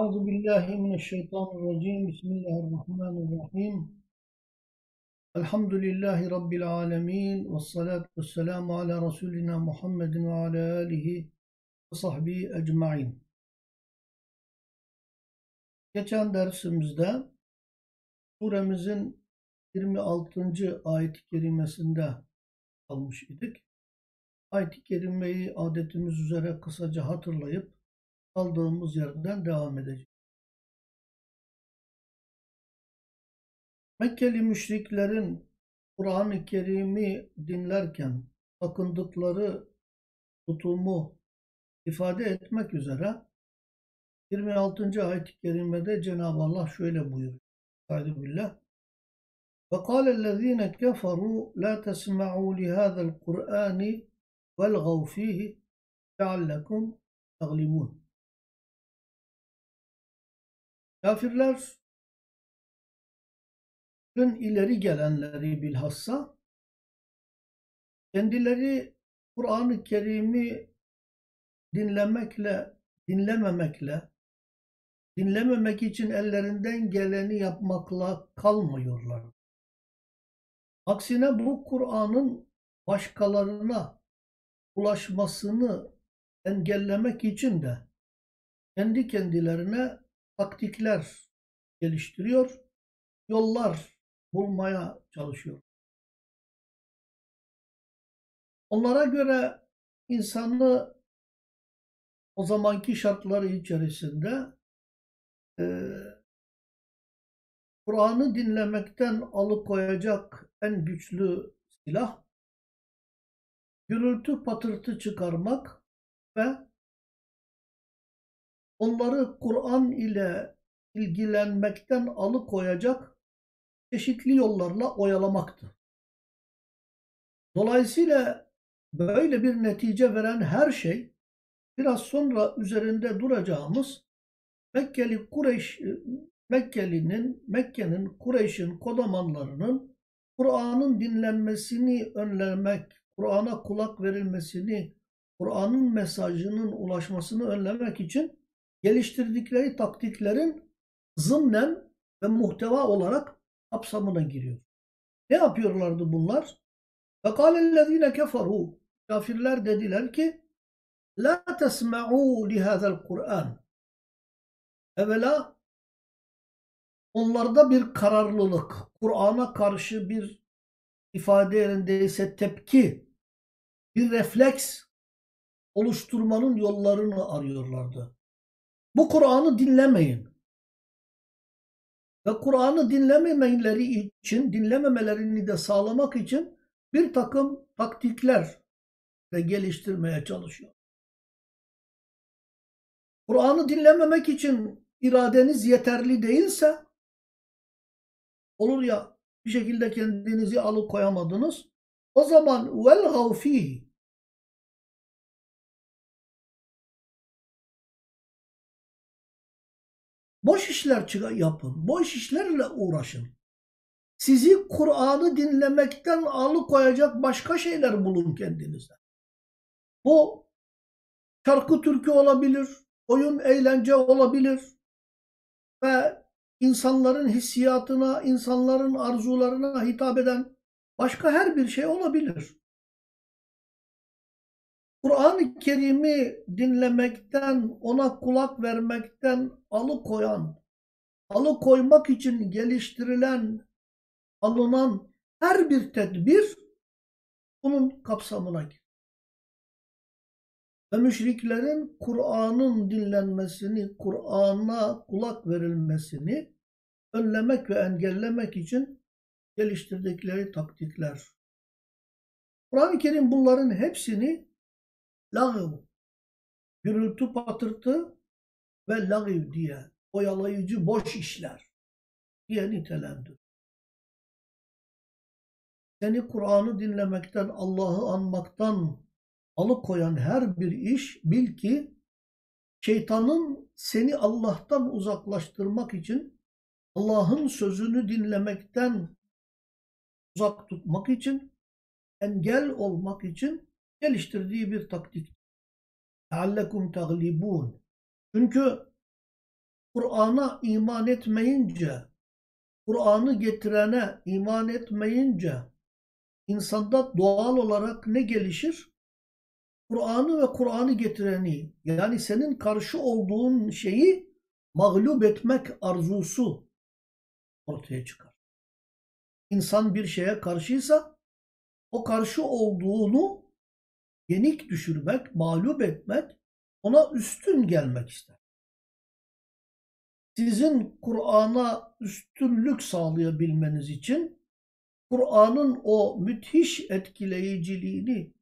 Euzu billahi mineşşeytanirracim. Bismillahirrahmanirrahim. Elhamdülillahi rabbil alamin ve salatu vesselamu ala resulina Muhammedin ve ala alihi ve sahbihi ecmaîn. Geçen dersimizde suremizin 26. ayet-i kerimesinde kalmış idik. Ayet-i kerimeyi adetimiz üzere kısaca hatırlayıp kaldığımız yerden devam edeceğiz. Mekkeli müşriklerin Kur'an-ı Kerim'i dinlerken sakındıkları tutumu ifade etmek üzere 26. ayet-i kerimede Cenab-ı Allah şöyle buyuruyor. Estaizu billah. وَقَالَ الَّذ۪ينَ كَفَرُوا لَا تَسْمَعُوا لِهَذَا الْقُرْآنِ وَالْغَوْ ف۪يهِ لَعَلَّكُمْ تَغْلِبُونَ Kafirlerin ileri gelenleri bilhassa kendileri Kur'an-ı Kerim'i dinlemekle, dinlememekle, dinlememek için ellerinden geleni yapmakla kalmıyorlar. Aksine bu Kur'an'ın başkalarına ulaşmasını engellemek için de kendi kendilerine taktikler geliştiriyor, yollar bulmaya çalışıyor. Onlara göre insanı o zamanki şartları içerisinde e, Kur'an'ı dinlemekten alıkoyacak en güçlü silah gürültü patırtı çıkarmak ve onları Kur'an ile ilgilenmekten alıkoyacak çeşitli yollarla oyalamaktır. Dolayısıyla böyle bir netice veren her şey biraz sonra üzerinde duracağımız Mekkeli Kureyş Mekkeli'nin Mekke'nin Kureyş'in kodamanlarının Kur'an'ın dinlenmesini önlemek, Kur'an'a kulak verilmesini, Kur'an'ın mesajının ulaşmasını önlemek için geliştirdikleri taktiklerin zımnen ve muhteva olarak kapsamına giriyor. Ne yapıyorlardı bunlar? فَقَالَ الَّذ۪ينَ كَفَرُوا Kafirler dediler ki لَا تَسْمَعُوا لِهَذَا الْقُرْآنِ Evvela onlarda bir kararlılık, Kur'an'a karşı bir ifade yerindeyse tepki, bir refleks oluşturmanın yollarını arıyorlardı. Bu Kur'an'ı dinlemeyin. Ve Kur'an'ı dinlememeleri için, dinlememelerini de sağlamak için bir takım taktikler de geliştirmeye çalışıyor. Kur'an'ı dinlememek için iradeniz yeterli değilse olur ya bir şekilde kendinizi alıkoyamadınız o zaman vel gavfihi Boş işler yapın. Boş işlerle uğraşın. Sizi Kur'an'ı dinlemekten alıkoyacak başka şeyler bulun kendinize. Bu şarkı türkü olabilir, oyun eğlence olabilir ve insanların hissiyatına, insanların arzularına hitap eden başka her bir şey olabilir. Kur'an-ı Kerim'i dinlemekten, ona kulak vermekten alıkoyan, alıkoymak için geliştirilen, alınan her bir tedbir bunun kapsamına girer. Ve müşriklerin Kur'an'ın dinlenmesini, Kur'an'a kulak verilmesini önlemek ve engellemek için geliştirdikleri taktikler. Kur'an-ı Kerim bunların hepsini lağv, gürültü patırtı ve lağv diye oyalayıcı boş işler diye nitelendir. Seni Kur'an'ı dinlemekten, Allah'ı anmaktan alıkoyan her bir iş bil ki şeytanın seni Allah'tan uzaklaştırmak için Allah'ın sözünü dinlemekten uzak tutmak için engel olmak için geliştirdiği bir taktik. لَعَلَّكُمْ تَغْلِبُونَ Çünkü Kur'an'a iman etmeyince, Kur'an'ı getirene iman etmeyince insanda doğal olarak ne gelişir? Kur'an'ı ve Kur'an'ı getireni yani senin karşı olduğun şeyi mağlup etmek arzusu ortaya çıkar. İnsan bir şeye karşıysa o karşı olduğunu yenik düşürmek, mağlup etmek, ona üstün gelmek ister. Sizin Kur'an'a üstünlük sağlayabilmeniz için Kur'an'ın o müthiş etkileyiciliğini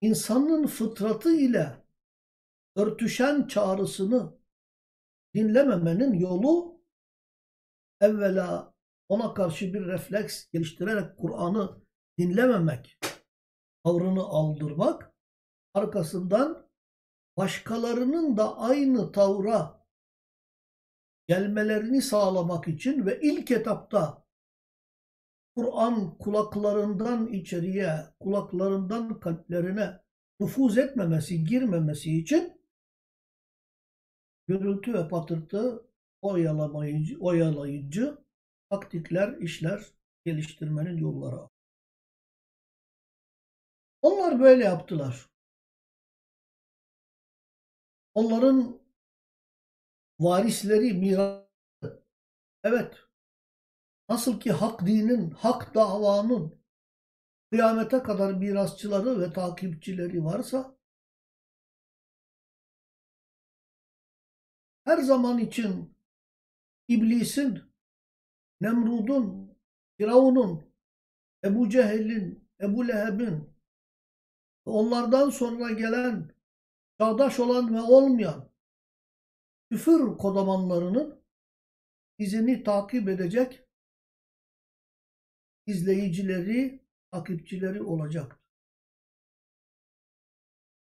insanın fıtratı ile örtüşen çağrısını dinlememenin yolu evvela ona karşı bir refleks geliştirerek Kur'an'ı dinlememek, tavrını aldırmak, arkasından başkalarının da aynı tavra gelmelerini sağlamak için ve ilk etapta Kur'an kulaklarından içeriye, kulaklarından kalplerine nüfuz etmemesi, girmemesi için gürültü ve patırtı oyalamayıcı, oyalayıcı taktikler, işler geliştirmenin yolları. Onlar böyle yaptılar. Onların varisleri, miras evet. Nasıl ki hak dinin, hak davanın kıyamete kadar mirasçıları ve takipçileri varsa her zaman için iblisin, Nemrud'un, Firavun'un, Ebu Cehil'in, Ebu Leheb'in onlardan sonra gelen çağdaş olan ve olmayan küfür kodamanlarının izini takip edecek izleyicileri, takipçileri olacak.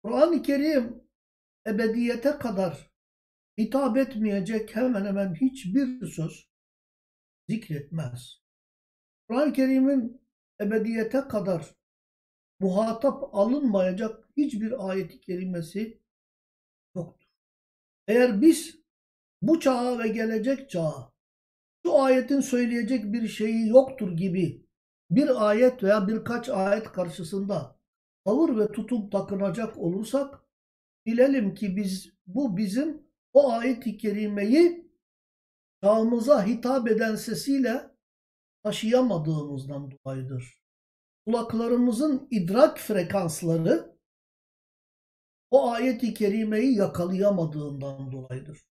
Kur'an-ı Kerim ebediyete kadar hitap etmeyecek hemen hemen hiçbir söz zikretmez. Kur'an-ı Kerim'in ebediyete kadar muhatap alınmayacak hiçbir ayet-i kerimesi yoktur. Eğer biz bu çağa ve gelecek çağa şu ayetin söyleyecek bir şeyi yoktur gibi bir ayet veya birkaç ayet karşısında tavır ve tutum takınacak olursak bilelim ki biz bu bizim o ayet-i kerimeyi çağımıza hitap eden sesiyle taşıyamadığımızdan dolayıdır. Kulaklarımızın idrak frekansları o ayet-i kerimeyi yakalayamadığından dolayıdır.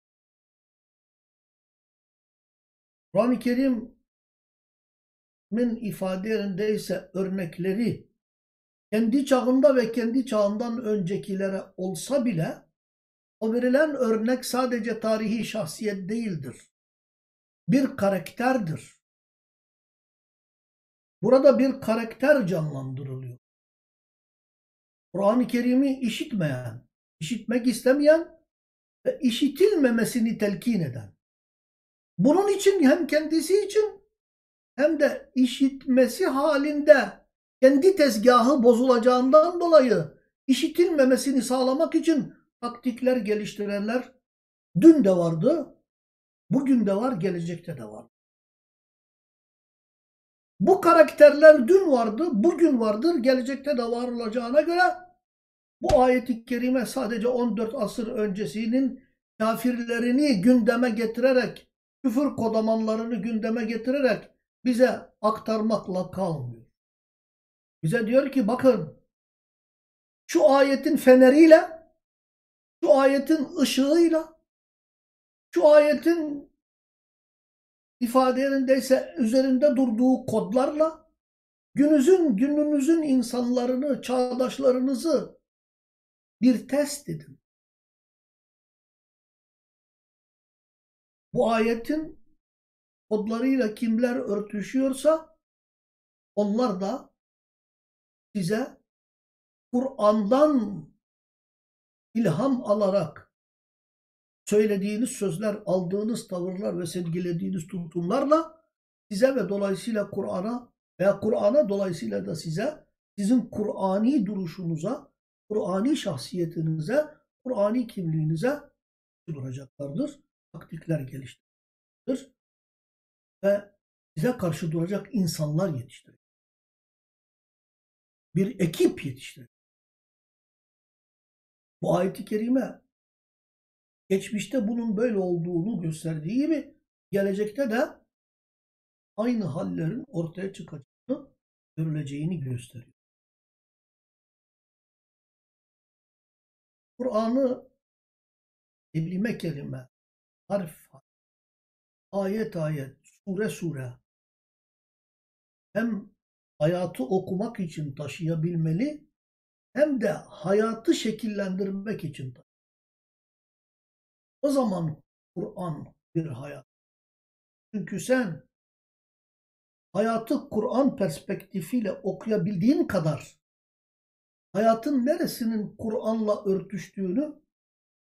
Kur'an-ı Kerim min ifadelerinde ise örnekleri kendi çağında ve kendi çağından öncekilere olsa bile o verilen örnek sadece tarihi şahsiyet değildir. Bir karakterdir. Burada bir karakter canlandırılıyor. Kur'an-ı Kerim'i işitmeyen, işitmek istemeyen ve işitilmemesini telkin eden. Bunun için hem kendisi için hem de işitmesi halinde kendi tezgahı bozulacağından dolayı işitilmemesini sağlamak için taktikler geliştirenler dün de vardı, bugün de var, gelecekte de var. Bu karakterler dün vardı, bugün vardır, gelecekte de var olacağına göre bu ayet-i kerime sadece 14 asır öncesinin kafirlerini gündeme getirerek, küfür kodamanlarını gündeme getirerek bize aktarmakla kalmıyor. Bize diyor ki bakın şu ayetin feneriyle, şu ayetin ışığıyla, şu ayetin ifadelerindeyse üzerinde durduğu kodlarla gününüzün, gününüzün insanlarını, çağdaşlarınızı bir test edin. Bu ayetin kodlarıyla kimler örtüşüyorsa onlar da size Kur'an'dan ilham alarak söylediğiniz sözler, aldığınız tavırlar ve sergilediğiniz tutumlarla size ve dolayısıyla Kur'an'a veya Kur'an'a dolayısıyla da size sizin Kur'ani duruşunuza, Kur'ani şahsiyetinize, Kur'ani kimliğinize sunacaklardır. taktikler geliştirir ve bize karşı duracak insanlar yetiştirir. Bir ekip yetiştirir. Bu ayet-i kerime geçmişte bunun böyle olduğunu gösterdiği gibi gelecekte de aynı hallerin ortaya çıkacağını görüleceğini gösteriyor. Kur'an'ı kelime kelime, harf ayet ayet, sure sure hem hayatı okumak için taşıyabilmeli hem de hayatı şekillendirmek için. O zaman Kur'an bir hayat. Çünkü sen hayatı Kur'an perspektifiyle okuyabildiğin kadar hayatın neresinin Kur'an'la örtüştüğünü,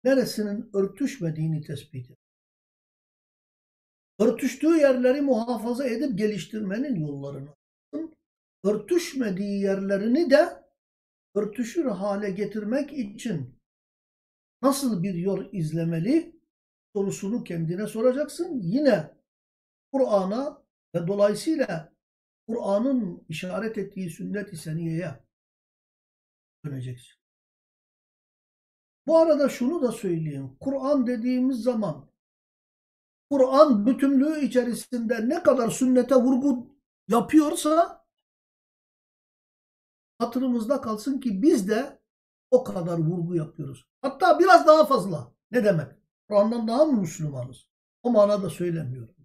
neresinin örtüşmediğini tespit et. Örtüştüğü yerleri muhafaza edip geliştirmenin yollarını örtüşmediği yerlerini de örtüşür hale getirmek için nasıl bir yol izlemeli sorusunu kendine soracaksın. Yine Kur'an'a ve dolayısıyla Kur'an'ın işaret ettiği sünnet-i seniyeye döneceksin. Bu arada şunu da söyleyeyim. Kur'an dediğimiz zaman Kur'an bütünlüğü içerisinde ne kadar sünnete vurgu yapıyorsa hatırımızda kalsın ki biz de o kadar vurgu yapıyoruz. Hatta biraz daha fazla. Ne demek? Kur'an'dan daha mı Müslümanız? O manada söylemiyorum.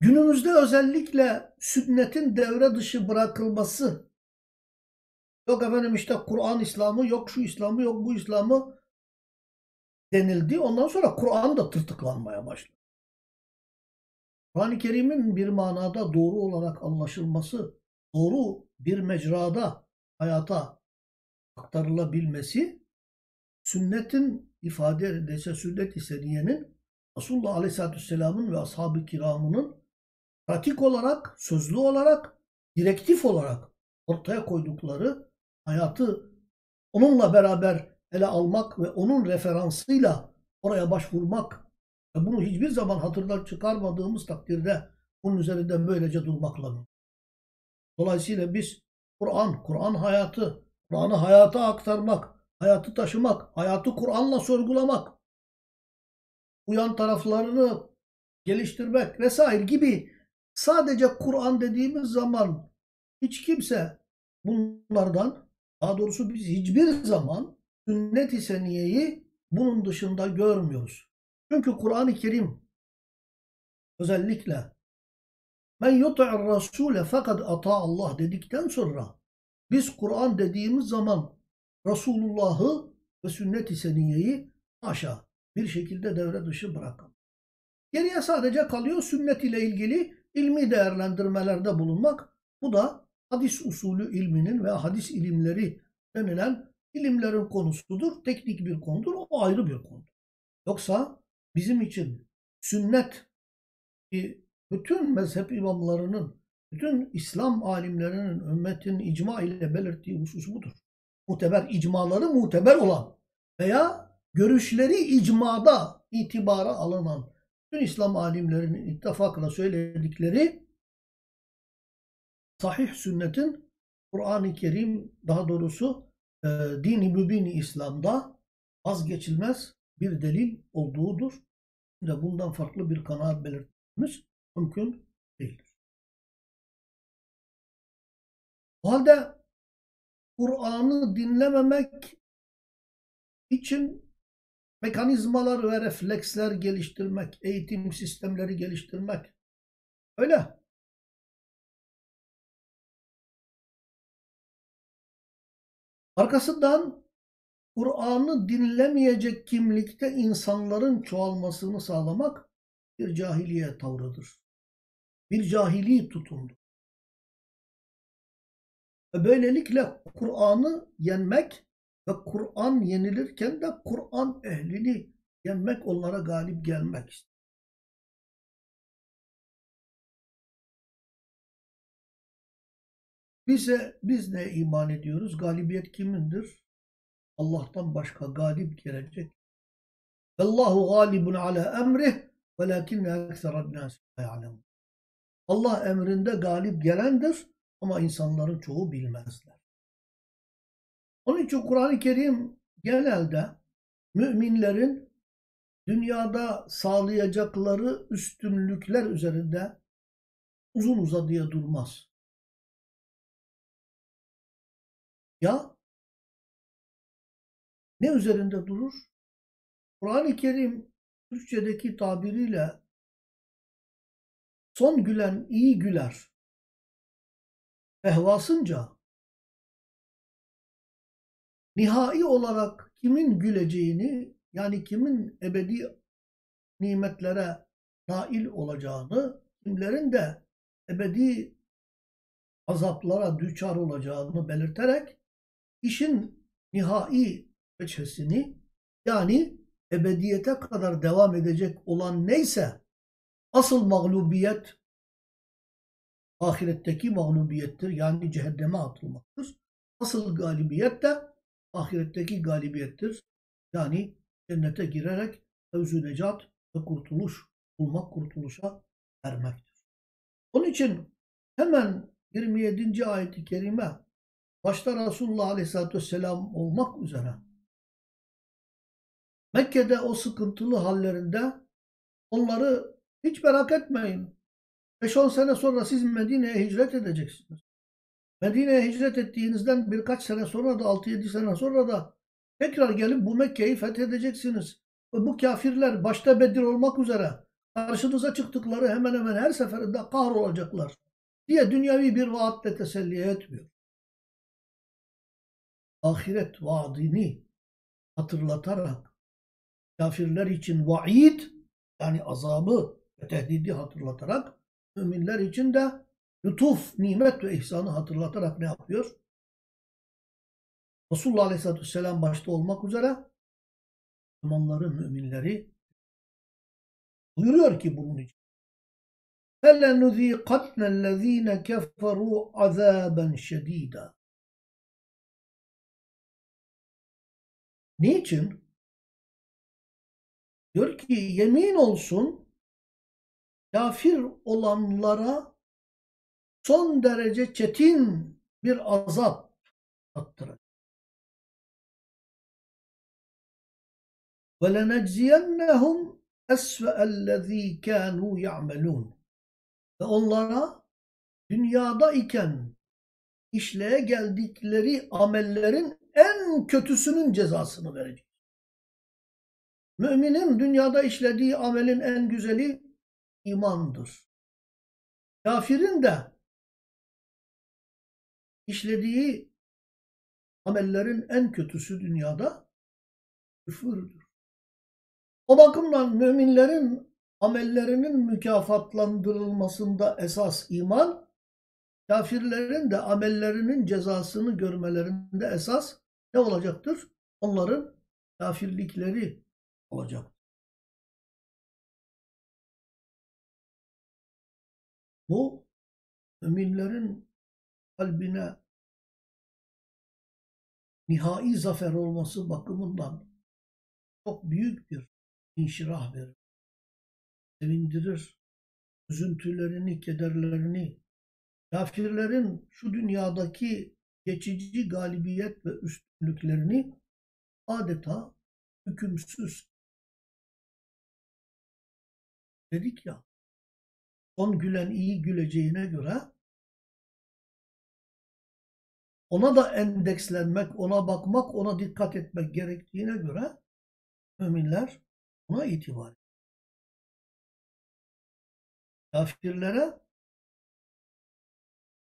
Günümüzde özellikle sünnetin devre dışı bırakılması yok efendim işte Kur'an İslam'ı yok şu İslam'ı yok bu İslam'ı denildi. Ondan sonra Kur'an da tırtıklanmaya başladı. Kur'an-ı Kerim'in bir manada doğru olarak anlaşılması, doğru bir mecrada hayata aktarılabilmesi, sünnetin ifade edilse sünnet-i seniyenin Resulullah Aleyhisselatü Vesselam'ın ve ashab-ı kiramının pratik olarak, sözlü olarak, direktif olarak ortaya koydukları hayatı onunla beraber ele almak ve onun referansıyla oraya başvurmak ve bunu hiçbir zaman hatırdan çıkarmadığımız takdirde bunun üzerinde böylece durmakla mı? Dolayısıyla biz Kur'an, Kur'an hayatı, Kur'an'ı hayata aktarmak, hayatı taşımak, hayatı Kur'an'la sorgulamak, uyan taraflarını geliştirmek vesaire gibi sadece Kur'an dediğimiz zaman hiç kimse bunlardan daha doğrusu biz hiçbir zaman sünnet-i seniyeyi bunun dışında görmüyoruz. Çünkü Kur'an-ı Kerim özellikle men yut'ir rasule fakat ata Allah dedikten sonra biz Kur'an dediğimiz zaman Resulullah'ı ve sünnet-i seniyeyi haşa bir şekilde devre dışı bırakan. Geriye sadece kalıyor sünnet ile ilgili ilmi değerlendirmelerde bulunmak. Bu da hadis usulü ilminin ve hadis ilimleri denilen ilimlerin konusudur. Teknik bir konudur. O ayrı bir konudur. Yoksa bizim için sünnet bütün mezhep imamlarının, bütün İslam alimlerinin ümmetin icma ile belirttiği husus budur. Muteber icmaları muteber olan veya görüşleri icmada itibara alınan bütün İslam alimlerinin ittifakla söyledikleri sahih sünnetin Kur'an-ı Kerim daha doğrusu e, dini mübini İslam'da vazgeçilmez bir delil olduğudur. Ve bundan farklı bir kanaat belirtmemiz mümkün değildir. O halde Kur'an'ı dinlememek için mekanizmalar ve refleksler geliştirmek, eğitim sistemleri geliştirmek öyle. Arkasından Kur'an'ı dinlemeyecek kimlikte insanların çoğalmasını sağlamak bir cahiliye tavrıdır. Bir cahili tutumdur. Ve böylelikle Kur'an'ı yenmek ve Kur'an yenilirken de Kur'an ehlini yenmek, onlara galip gelmek Bize, biz ne iman ediyoruz? Galibiyet kimindir? Allah'tan başka galip gelecek Allahu galibun ala emrih velakinne ekseren nâsi. Allah emrinde galip gelendir ama insanların çoğu bilmezler. Onun için Kur'an-ı Kerim genelde müminlerin dünyada sağlayacakları üstünlükler üzerinde uzun uzadıya durmaz. Ya ne üzerinde durur? Kur'an-ı Kerim Türkçedeki tabiriyle son gülen iyi güler. Ehvasınca nihai olarak kimin güleceğini yani kimin ebedi nimetlere nail olacağını, kimlerin de ebedi azaplara düçar olacağını belirterek işin nihai veçhesini yani ebediyete kadar devam edecek olan neyse asıl mağlubiyet ahiretteki mağlubiyettir. Yani cehenneme atılmaktır. Asıl galibiyet de ahiretteki galibiyettir. Yani cennete girerek fevzü necat ve kurtuluş bulmak, kurtuluşa ermektir. Onun için hemen 27. ayet-i kerime başta Resulullah Aleyhisselatü Vesselam olmak üzere Mekke'de o sıkıntılı hallerinde onları hiç merak etmeyin. 5-10 sene sonra siz Medine'ye hicret edeceksiniz. Medine'ye hicret ettiğinizden birkaç sene sonra da 6-7 sene sonra da tekrar gelip bu Mekke'yi fethedeceksiniz. Ve bu kafirler başta Bedir olmak üzere karşınıza çıktıkları hemen hemen her seferinde kahrolacaklar diye dünyavi bir vaatle teselli etmiyor Ahiret vaadini hatırlatarak kafirler için vaid yani azabı ve tehdidi hatırlatarak müminler için de lütuf, nimet ve ihsanı hatırlatarak ne yapıyor? Resulullah Aleyhisselatü Vesselam başta olmak üzere Müslümanları, müminleri buyuruyor ki bunun için. فَلَنُذ۪يقَتْنَ الَّذ۪ينَ كَفَرُوا عَذَابًا شَد۪يدًا Niçin? Diyor ki yemin olsun kafir olanlara son derece çetin bir azap tattıracak. وَلَنَجْزِيَنَّهُمْ أَسْفَأَ الَّذ۪ي كَانُوا يَعْمَلُونَ Ve onlara dünyada iken işleye geldikleri amellerin en kötüsünün cezasını verecek. Müminin dünyada işlediği amelin en güzeli imandır. Kafirin de işlediği amellerin en kötüsü dünyada küfürdür. O bakımdan müminlerin amellerinin mükafatlandırılmasında esas iman, kafirlerin de amellerinin cezasını görmelerinde esas ne olacaktır? Onların kafirlikleri olacak. Bu müminlerin kalbine nihai zafer olması bakımından çok büyük bir inşirah verir. Sevindirir. Üzüntülerini, kederlerini, kafirlerin şu dünyadaki geçici galibiyet ve üstünlüklerini adeta hükümsüz dedik ya. Son gülen iyi güleceğine göre ona da endekslenmek, ona bakmak, ona dikkat etmek gerektiğine göre müminler ona itibar Kafirlere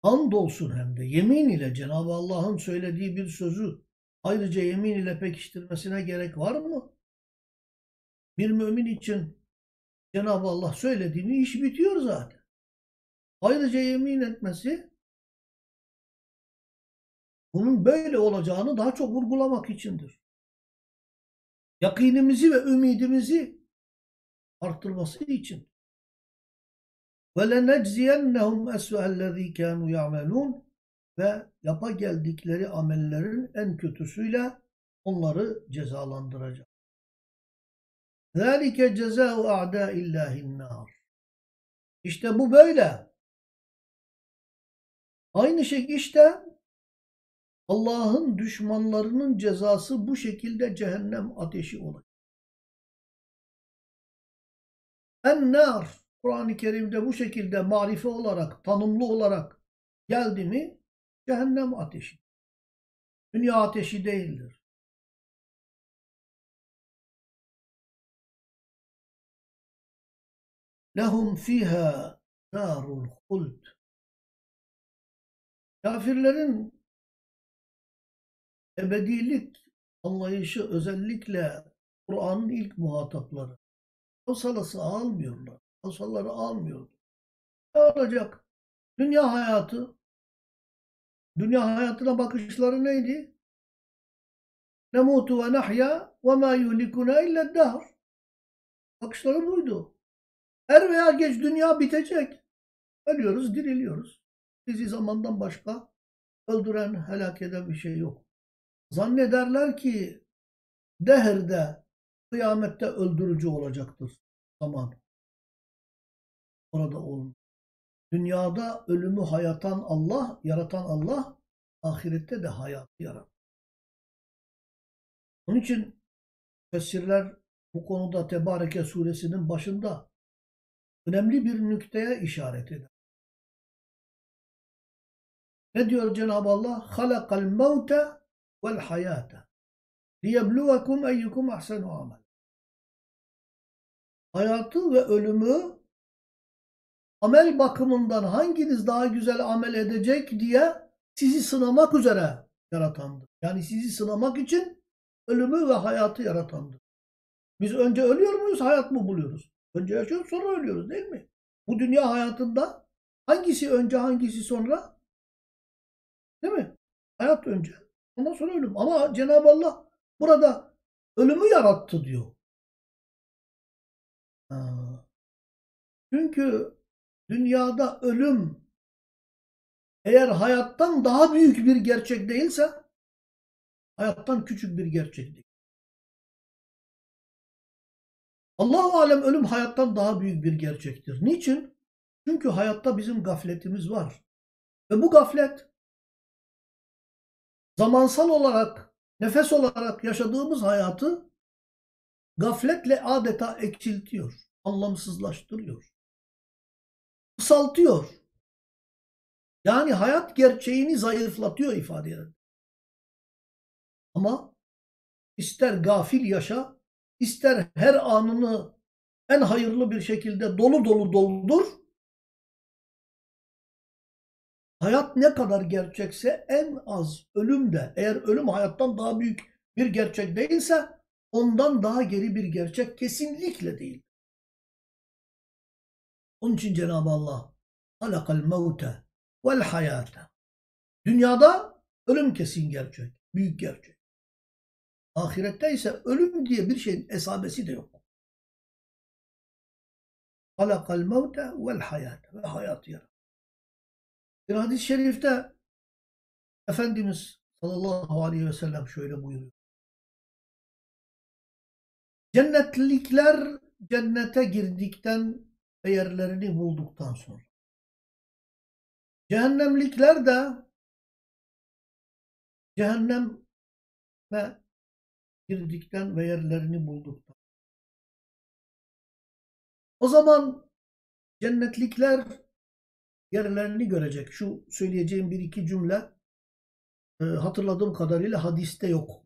andolsun hem de. Yemin ile Cenab-ı Allah'ın söylediği bir sözü Ayrıca yemin ile pekiştirmesine gerek var mı? Bir mümin için Cenab-ı Allah söylediğini iş bitiyor zaten. Ayrıca yemin etmesi bunun böyle olacağını daha çok vurgulamak içindir. Yakinimizi ve ümidimizi arttırması için. وَلَنَجْزِيَنَّهُمْ أَسْوَهَ الَّذ۪ي كَانُوا يَعْمَلُونَ Ve yapa geldikleri amellerin en kötüsüyle onları cezalandıracak. ذَٰلِكَ جَزَاءُ اَعْدَاءِ اللّٰهِ النَّارِ İşte bu böyle. Aynı şey işte Allah'ın düşmanlarının cezası bu şekilde cehennem ateşi olacak. En-nar Kur'an-ı Kerim'de bu şekilde marife olarak, tanımlı olarak geldi mi cehennem ateşi. Dünya ateşi değildir. Lehum fiha darul huld. Kafirlerin ebedilik anlayışı özellikle Kur'an'ın ilk muhatapları. Havsalası almıyorlar. Havsaları almıyorlar. Ne olacak? Dünya hayatı. Dünya hayatına bakışları neydi? Nemutu ve nahya ve ma yuhlikuna illa dahr. Bakışları buydu. Er veya geç dünya bitecek. Ölüyoruz, diriliyoruz. Bizi zamandan başka öldüren, helak eden bir şey yok. Zannederler ki dehirde, kıyamette öldürücü olacaktır zaman. Orada olmuyor. Dünyada ölümü hayatan Allah, yaratan Allah, ahirette de hayatı yaratır. Onun için Fesirler bu konuda Tebareke suresinin başında önemli bir nükteye işaret eder. Ne diyor Cenab-ı Allah? mevte vel hayate liyebluvekum eyyukum ahsenu amel. Hayatı ve ölümü amel bakımından hanginiz daha güzel amel edecek diye sizi sınamak üzere yaratandır. Yani sizi sınamak için ölümü ve hayatı yaratandır. Biz önce ölüyor muyuz, hayat mı buluyoruz? Önce yaşıyoruz, sonra ölüyoruz değil mi? Bu dünya hayatında hangisi önce, hangisi sonra? Değil mi? Hayat önce, ondan sonra ölüm. Ama Cenab-ı Allah burada ölümü yarattı diyor. Ha. Çünkü dünyada ölüm eğer hayattan daha büyük bir gerçek değilse hayattan küçük bir gerçek değil. Allahu alem ölüm hayattan daha büyük bir gerçektir. Niçin? Çünkü hayatta bizim gafletimiz var. Ve bu gaflet zamansal olarak, nefes olarak yaşadığımız hayatı gafletle adeta eksiltiyor, anlamsızlaştırıyor, kısaltıyor. Yani hayat gerçeğini zayıflatıyor ifade eder. Ama ister gafil yaşa, ister her anını en hayırlı bir şekilde dolu dolu doldur. Hayat ne kadar gerçekse en az ölüm de eğer ölüm hayattan daha büyük bir gerçek değilse ondan daha geri bir gerçek kesinlikle değil. Onun için Cenab-ı Allah halakal mevte vel hayate. Dünyada ölüm kesin gerçek, büyük gerçek. Ahirette ise ölüm diye bir şeyin esabesi de yok. Halakal mevte vel hayate ve hayatı yarattı. Bir hadis-i şerifte Efendimiz sallallahu aleyhi ve sellem şöyle buyuruyor. Cennetlikler cennete girdikten yerlerini bulduktan sonra. Cehennemlikler de cehenneme girdikten ve yerlerini bulduktan. O zaman cennetlikler yerlerini görecek. Şu söyleyeceğim bir iki cümle e, hatırladığım kadarıyla hadiste yok.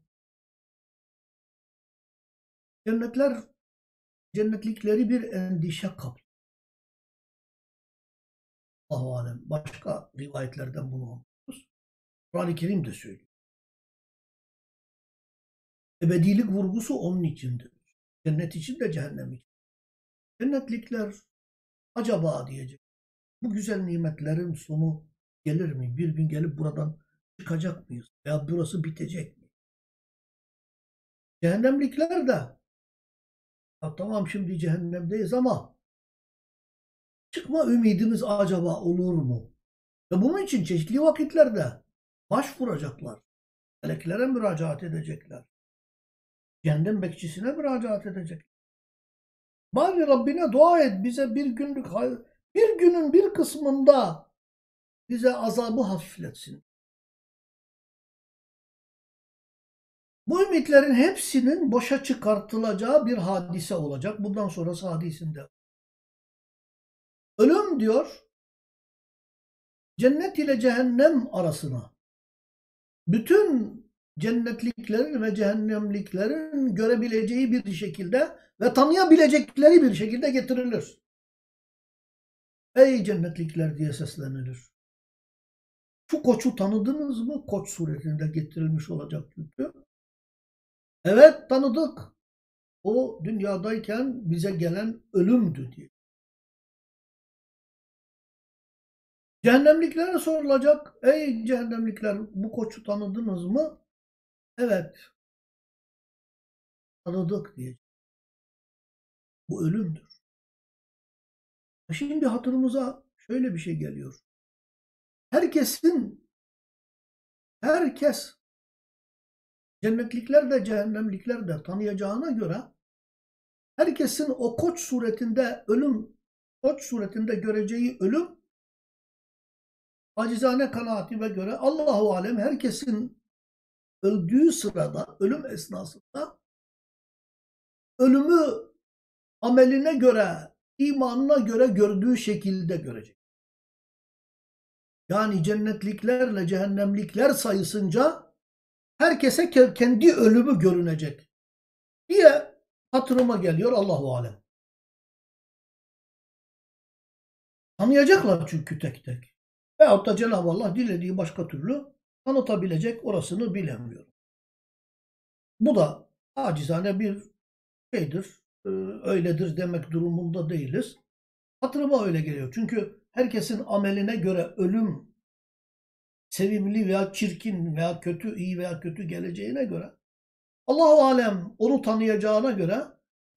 Cennetler cennetlikleri bir endişe kaplıyor. Allahu alem. Başka rivayetlerden bunu anlıyoruz. Kur'an-ı Kerim de söylüyor. Ebedilik vurgusu onun içindir. Cennet için de cehennem için. Cennetlikler acaba diyecek. Bu güzel nimetlerin sonu gelir mi? Bir gün gelip buradan çıkacak mıyız? Ya burası bitecek mi? Cehennemlikler de ya tamam şimdi cehennemdeyiz ama çıkma ümidimiz acaba olur mu? Ve bunun için çeşitli vakitlerde başvuracaklar. Meleklere müracaat edecekler. Cehennem bekçisine müracaat edecekler. Bari Rabbine dua et bize bir günlük bir günün bir kısmında bize azabı hafifletsin. Bu ümitlerin hepsinin boşa çıkartılacağı bir hadise olacak. Bundan sonrası hadisinde. Ölüm diyor cennet ile cehennem arasına bütün cennetliklerin ve cehennemliklerin görebileceği bir şekilde ve tanıyabilecekleri bir şekilde getirilir. Ey cennetlikler diye seslenilir. Şu koçu tanıdınız mı? Koç suretinde getirilmiş olacak çünkü. Evet tanıdık. O dünyadayken bize gelen ölümdü diye. Cehennemliklere sorulacak. Ey cehennemlikler bu koçu tanıdınız mı? Evet. Tanıdık diye. Bu ölümdür. Şimdi hatırımıza şöyle bir şey geliyor. Herkesin herkes cennetlikler de cehennemlikler de tanıyacağına göre herkesin o koç suretinde ölüm koç suretinde göreceği ölüm acizane kanaatime göre Allahu alem herkesin öldüğü sırada ölüm esnasında ölümü ameline göre imanına göre gördüğü şekilde görecek. Yani cennetliklerle cehennemlikler sayısınca herkese kendi ölümü görünecek diye hatırıma geliyor Allahu alem. Tanıyacaklar çünkü tek tek. Veyahut da Cenab-ı Allah dilediği başka türlü tanıtabilecek orasını bilemiyorum. Bu da acizane bir şeydir, öyledir demek durumunda değiliz. Hatırıma öyle geliyor. Çünkü herkesin ameline göre ölüm sevimli veya çirkin veya kötü, iyi veya kötü geleceğine göre Allahu alem onu tanıyacağına göre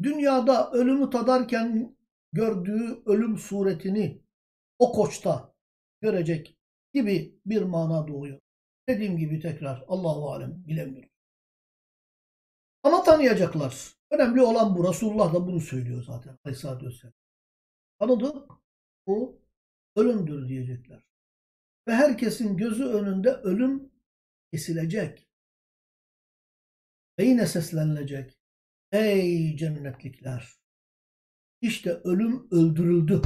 dünyada ölümü tadarken gördüğü ölüm suretini o koçta görecek gibi bir mana doğuyor. Dediğim gibi tekrar Allahu alem bilemiyorum. Ama tanıyacaklar. Önemli olan bu. Resulullah da bunu söylüyor zaten. Aleyhisselatü Vesselam. Tanıdık. Bu ölümdür diyecekler. Ve herkesin gözü önünde ölüm kesilecek. Ve yine seslenilecek. Ey cennetlikler! İşte ölüm öldürüldü.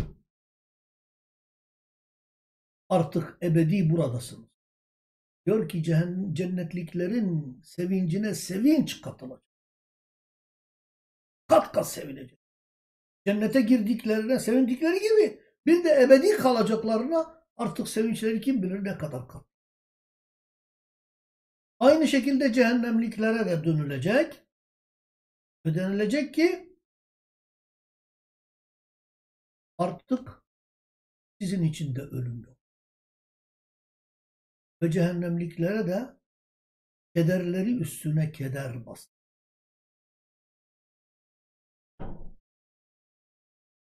Artık ebedi buradasınız. Diyor ki cennetliklerin sevincine sevinç katılacak. Kat kat sevinecek. Cennete girdiklerine sevindikleri gibi bir de ebedi kalacaklarına artık sevinçleri kim bilir ne kadar kat. Aynı şekilde cehennemliklere de dönülecek. Ve ki artık sizin için de ölüm yok. Ve cehennemliklere de kederleri üstüne keder bastı.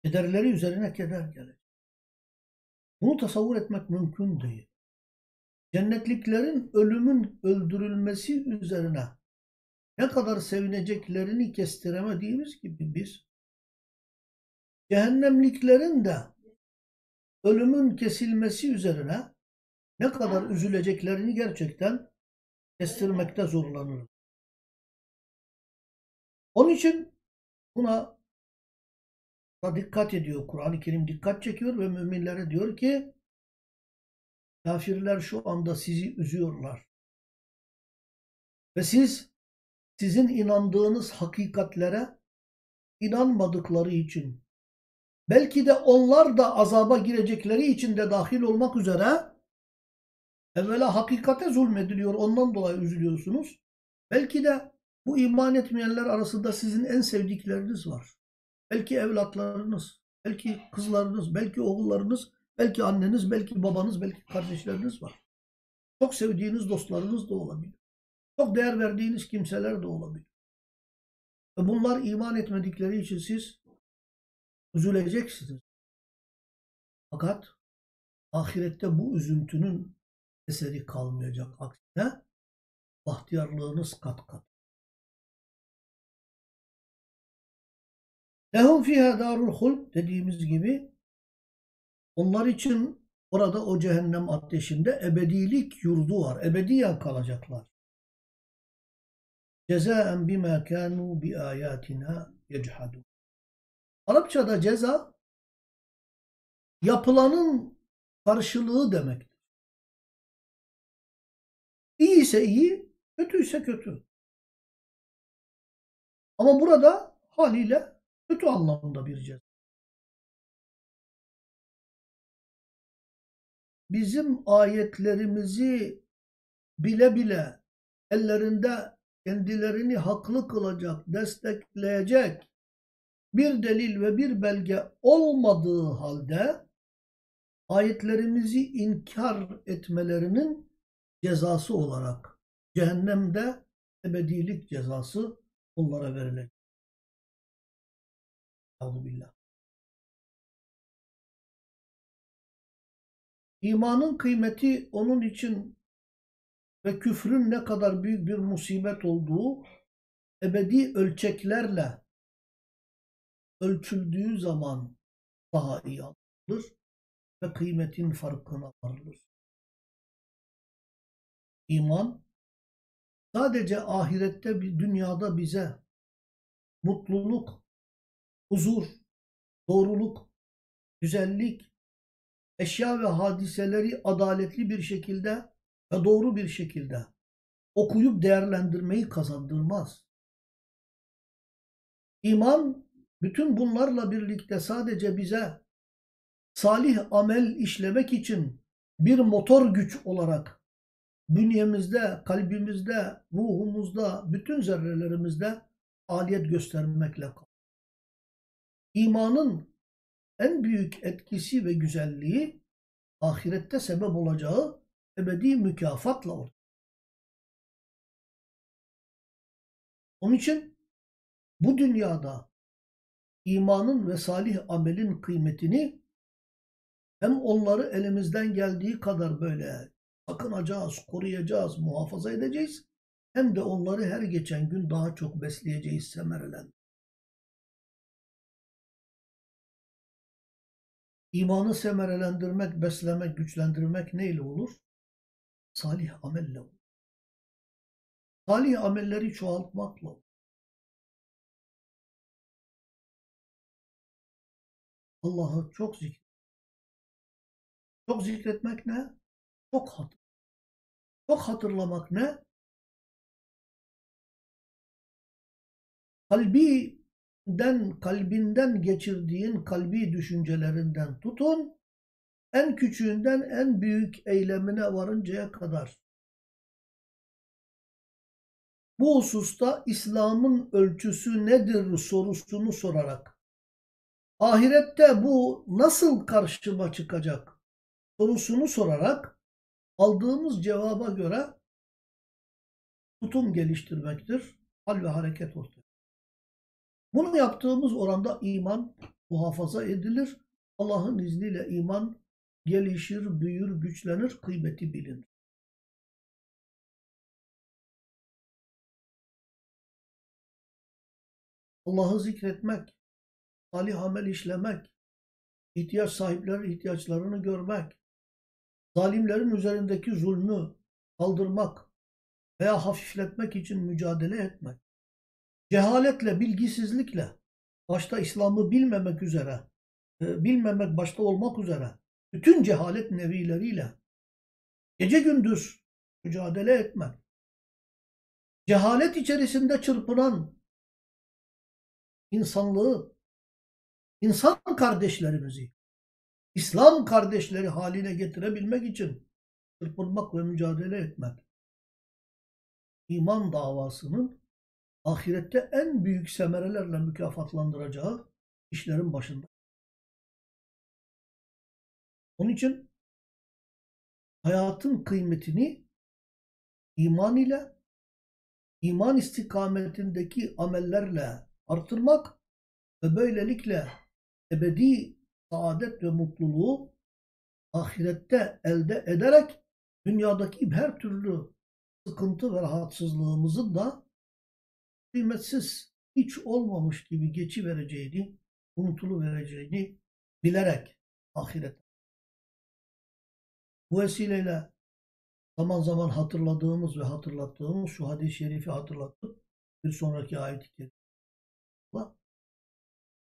Kederleri üzerine keder gelecek. Bunu tasavvur etmek mümkün değil. Cennetliklerin ölümün öldürülmesi üzerine ne kadar sevineceklerini kestiremediğimiz gibi biz cehennemliklerin de ölümün kesilmesi üzerine ne kadar üzüleceklerini gerçekten kestirmekte zorlanırız. Onun için buna da dikkat ediyor. Kur'an-ı Kerim dikkat çekiyor ve müminlere diyor ki kafirler şu anda sizi üzüyorlar. Ve siz sizin inandığınız hakikatlere inanmadıkları için belki de onlar da azaba girecekleri için de dahil olmak üzere evvela hakikate zulmediliyor. Ondan dolayı üzülüyorsunuz. Belki de bu iman etmeyenler arasında sizin en sevdikleriniz var. Belki evlatlarınız, belki kızlarınız, belki oğullarınız, belki anneniz, belki babanız, belki kardeşleriniz var. Çok sevdiğiniz dostlarınız da olabilir. Çok değer verdiğiniz kimseler de olabilir. Ve bunlar iman etmedikleri için siz üzüleceksiniz. Fakat ahirette bu üzüntünün eseri kalmayacak. Aksine bahtiyarlığınız kat kat. Lehum fiha darul hulk dediğimiz gibi onlar için orada o cehennem ateşinde ebedilik yurdu var. Ebediyen kalacaklar. Cezaen bima kanu bi ayatina yechadun. Arapçada ceza yapılanın karşılığı demektir. İyi ise iyi, kötü ise kötü. Ama burada haliyle kötü anlamında bir ceza. Bizim ayetlerimizi bile bile ellerinde kendilerini haklı kılacak, destekleyecek bir delil ve bir belge olmadığı halde ayetlerimizi inkar etmelerinin cezası olarak cehennemde ebedilik cezası onlara verilecek. Euzubillah. İmanın kıymeti onun için ve küfrün ne kadar büyük bir musibet olduğu ebedi ölçeklerle ölçüldüğü zaman daha iyi anlaşılır ve kıymetin farkına varılır. İman sadece ahirette bir dünyada bize mutluluk, huzur, doğruluk, güzellik, eşya ve hadiseleri adaletli bir şekilde ve doğru bir şekilde okuyup değerlendirmeyi kazandırmaz. İman bütün bunlarla birlikte sadece bize salih amel işlemek için bir motor güç olarak bünyemizde, kalbimizde, ruhumuzda, bütün zerrelerimizde aliyet göstermekle kalır. İmanın en büyük etkisi ve güzelliği ahirette sebep olacağı ebedi mükafatla ortaya. Onun için bu dünyada imanın ve salih amelin kıymetini hem onları elimizden geldiği kadar böyle sakınacağız, koruyacağız, muhafaza edeceğiz. Hem de onları her geçen gün daha çok besleyeceğiz, semerelen. İmanı semerelendirmek, beslemek, güçlendirmek neyle olur? Salih amelle olur. Salih amelleri çoğaltmakla olur. Allah'ı çok zikret. Çok zikretmek ne? Çok hatır. Çok hatırlamak ne? Kalbinden, kalbinden geçirdiğin kalbi düşüncelerinden tutun, en küçüğünden en büyük eylemine varıncaya kadar. Bu hususta İslam'ın ölçüsü nedir sorusunu sorarak, ahirette bu nasıl karşıma çıkacak sorusunu sorarak aldığımız cevaba göre tutum geliştirmektir. Hal ve hareket ortaya. Bunu yaptığımız oranda iman muhafaza edilir. Allah'ın izniyle iman gelişir, büyür, güçlenir, kıymeti bilinir. Allah'ı zikretmek, salih amel işlemek, ihtiyaç sahipleri ihtiyaçlarını görmek, zalimlerin üzerindeki zulmü kaldırmak veya hafifletmek için mücadele etmek, cehaletle, bilgisizlikle, başta İslam'ı bilmemek üzere, e, bilmemek başta olmak üzere, bütün cehalet nevileriyle gece gündüz mücadele etmek, cehalet içerisinde çırpınan insanlığı, insan kardeşlerimizi İslam kardeşleri haline getirebilmek için çırpınmak ve mücadele etmek. İman davasının ahirette en büyük semerelerle mükafatlandıracağı işlerin başında. Onun için hayatın kıymetini iman ile, iman istikametindeki amellerle artırmak ve böylelikle ebedi saadet ve mutluluğu ahirette elde ederek dünyadaki her türlü sıkıntı ve rahatsızlığımızın da kıymetsiz hiç olmamış gibi geçivereceğini, unutuluvereceğini bilerek ahiret. Bu vesileyle zaman zaman hatırladığımız ve hatırlattığımız şu hadis-i şerifi hatırlatıp bir sonraki ayet-i kerime.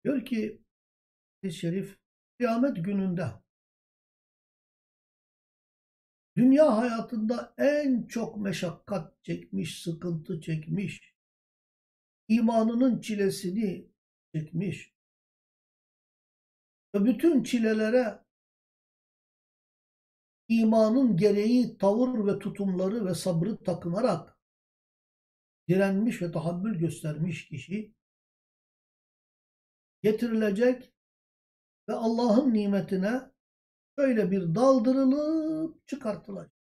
Diyor ki hadis-i şerif kıyamet gününde. Dünya hayatında en çok meşakkat çekmiş, sıkıntı çekmiş, imanının çilesini çekmiş ve bütün çilelere imanın gereği tavır ve tutumları ve sabrı takınarak direnmiş ve tahammül göstermiş kişi getirilecek ve Allah'ın nimetine böyle bir daldırılıp çıkartılacak.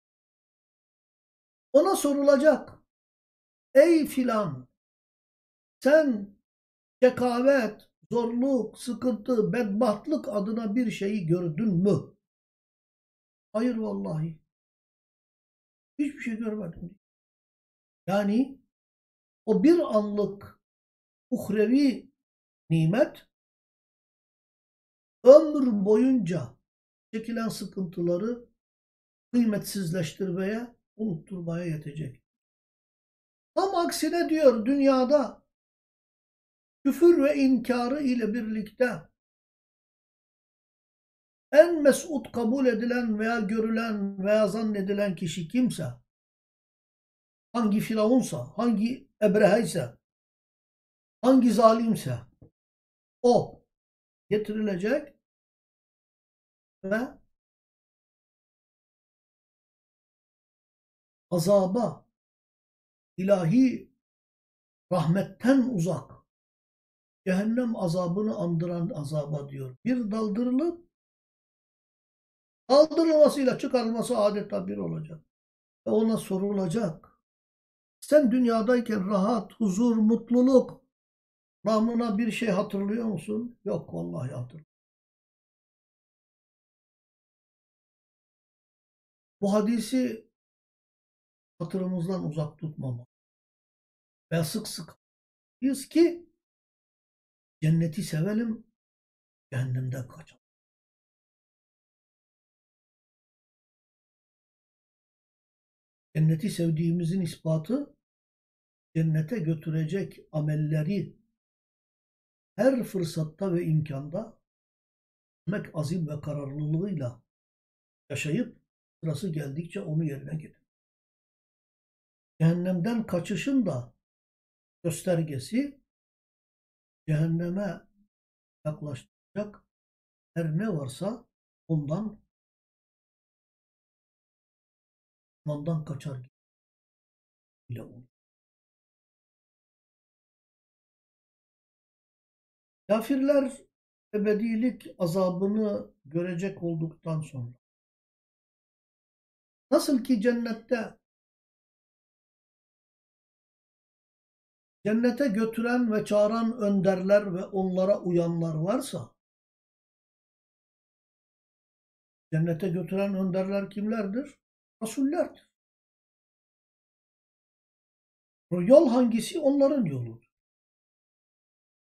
Ona sorulacak. Ey filan sen cekavet, zorluk, sıkıntı, bedbahtlık adına bir şeyi gördün mü? Hayır vallahi. Hiçbir şey görmedim. Yani o bir anlık uhrevi nimet ömür boyunca çekilen sıkıntıları kıymetsizleştirmeye, unutturmaya yetecek. Tam aksine diyor dünyada küfür ve inkarı ile birlikte en mesut kabul edilen veya görülen veya zannedilen kişi kimse, hangi firavunsa, hangi ebreheyse, hangi zalimse, o getirilecek ve azaba, ilahi rahmetten uzak, cehennem azabını andıran azaba diyor. Bir daldırılıp Kaldırılmasıyla çıkarılması adeta bir olacak. Ve ona sorulacak. Sen dünyadayken rahat, huzur, mutluluk namına bir şey hatırlıyor musun? Yok vallahi hatırlamıyorum. Bu hadisi hatırımızdan uzak tutmama ve sık sık diyoruz ki cenneti sevelim, cehennemden kaçalım. Cenneti sevdiğimizin ispatı cennete götürecek amelleri her fırsatta ve imkanda etmek azim ve kararlılığıyla yaşayıp sırası geldikçe onu yerine getir. Cehennemden kaçışın da göstergesi cehenneme yaklaşacak her ne varsa ondan Mandan kaçar olur. Kafirler ebedilik azabını görecek olduktan sonra nasıl ki cennette cennete götüren ve çağıran önderler ve onlara uyanlar varsa cennete götüren önderler kimlerdir? Rasullerdir. O yol hangisi? Onların yoludur.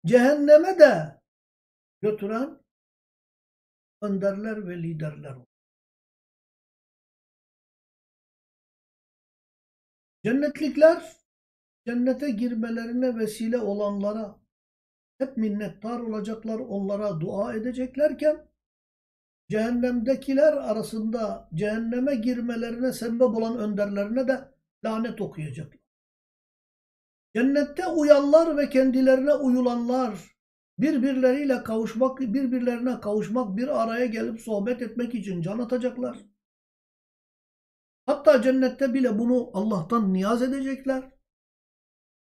Cehenneme de götüren önderler ve liderler olur. Cennetlikler cennete girmelerine vesile olanlara hep minnettar olacaklar, onlara dua edeceklerken cehennemdekiler arasında cehenneme girmelerine sebep olan önderlerine de lanet okuyacaklar. Cennette uyanlar ve kendilerine uyulanlar birbirleriyle kavuşmak, birbirlerine kavuşmak, bir araya gelip sohbet etmek için can atacaklar. Hatta cennette bile bunu Allah'tan niyaz edecekler.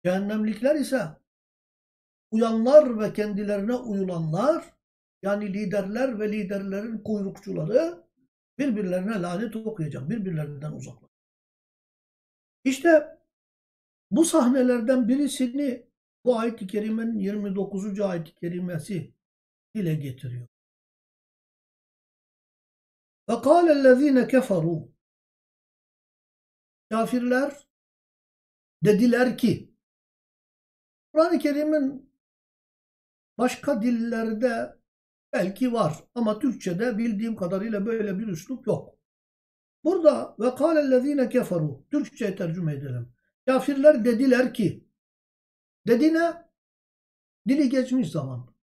Cehennemlikler ise uyanlar ve kendilerine uyulanlar yani liderler ve liderlerin kuyrukçuları birbirlerine lanet okuyacak. Birbirlerinden uzaklar. İşte bu sahnelerden birisini bu ayet-i kerimenin 29. ayet-i kerimesi dile getiriyor. وَقَالَ الَّذ۪ينَ كَفَرُوا Kafirler dediler ki Kur'an-ı Kerim'in başka dillerde belki var ama Türkçe'de bildiğim kadarıyla böyle bir üslup yok. Burada ve kâlellezîne keferu Türkçe'ye tercüme edelim. Kafirler dediler ki dedi ne? Dili geçmiş zaman.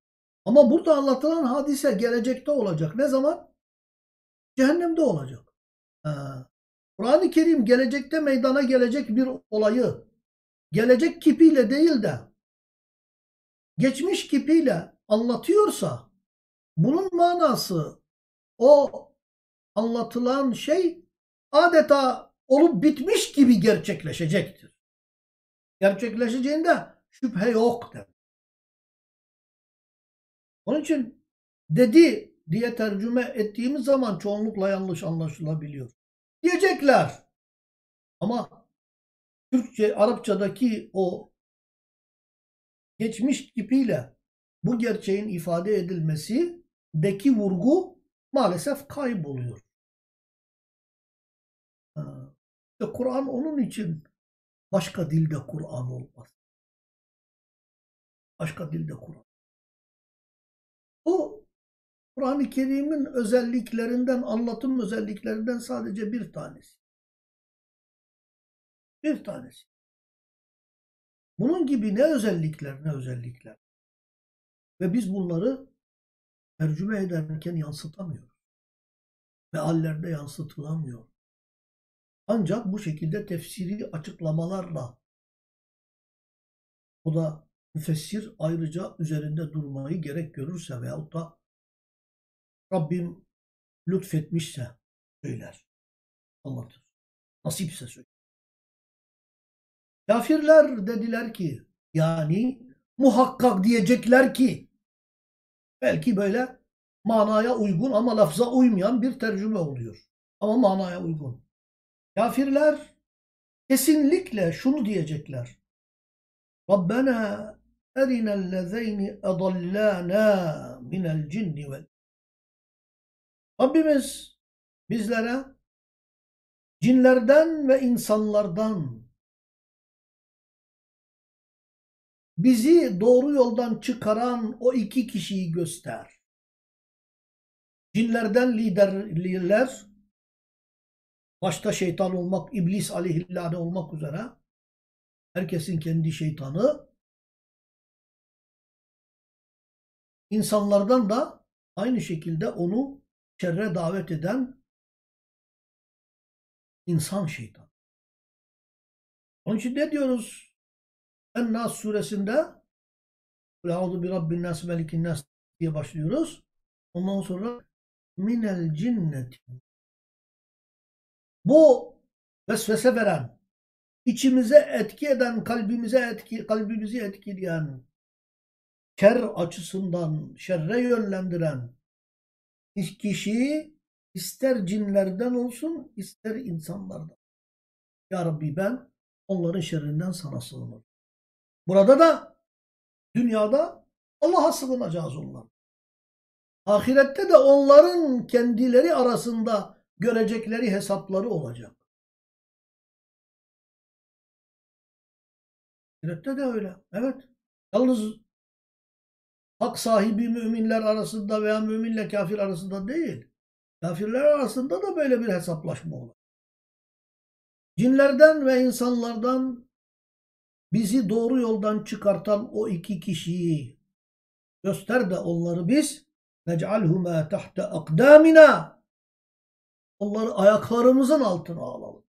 Ama burada anlatılan hadise gelecekte olacak. Ne zaman? Cehennemde olacak. Kur'an-ı Kerim gelecekte meydana gelecek bir olayı gelecek kipiyle değil de geçmiş kipiyle anlatıyorsa bunun manası o anlatılan şey adeta olup bitmiş gibi gerçekleşecektir. Gerçekleşeceğinde şüphe yok der. Onun için dedi diye tercüme ettiğimiz zaman çoğunlukla yanlış anlaşılabiliyor. Diyecekler. Ama Türkçe, Arapçadaki o geçmiş tipiyle bu gerçeğin ifade edilmesi deki vurgu maalesef kayboluyor. İşte Kur'an onun için başka dilde Kur'an olmaz. Başka dilde Kur'an. O Kur'an-ı Kerim'in özelliklerinden, anlatım özelliklerinden sadece bir tanesi. Bir tanesi. Bunun gibi ne özellikler ne özellikler. Ve biz bunları tercüme ederken yansıtamıyoruz. Meallerde yansıtılamıyor. Ancak bu şekilde tefsiri açıklamalarla o da müfessir ayrıca üzerinde durmayı gerek görürse veyahut da Rabbim lütfetmişse söyler, anlatır. Nasipse söyler. Kafirler dediler ki yani muhakkak diyecekler ki belki böyle manaya uygun ama lafza uymayan bir tercüme oluyor. Ama manaya uygun. Kafirler kesinlikle şunu diyecekler. Rabbena erinellezeyni edallâna minel cinni vel Rabbimiz bizlere cinlerden ve insanlardan bizi doğru yoldan çıkaran o iki kişiyi göster. Cinlerden liderler, başta şeytan olmak, iblis aleyhillâne olmak üzere, herkesin kendi şeytanı, insanlardan da aynı şekilde onu şerre davet eden insan şeytan. Onun için ne diyoruz? En-Nas suresinde Euzu bi rabbin nas melikin nas diye başlıyoruz. Ondan sonra minel cinneti. Bu vesvese veren, içimize etki eden, kalbimize etki, kalbimizi etkileyen, şer açısından şerre yönlendiren kişi ister cinlerden olsun ister insanlardan. Ya Rabbi ben onların şerrinden sana sığınırım. Burada da dünyada Allah'a sığınacağız onlar. Ahirette de onların kendileri arasında görecekleri hesapları olacak. Ahirette de öyle. Evet. Yalnız hak sahibi müminler arasında veya müminle kafir arasında değil. Kafirler arasında da böyle bir hesaplaşma olur. Cinlerden ve insanlardan bizi doğru yoldan çıkartan o iki kişiyi göster de onları biz nec'alhuma tahta akdamina onları ayaklarımızın altına alalım.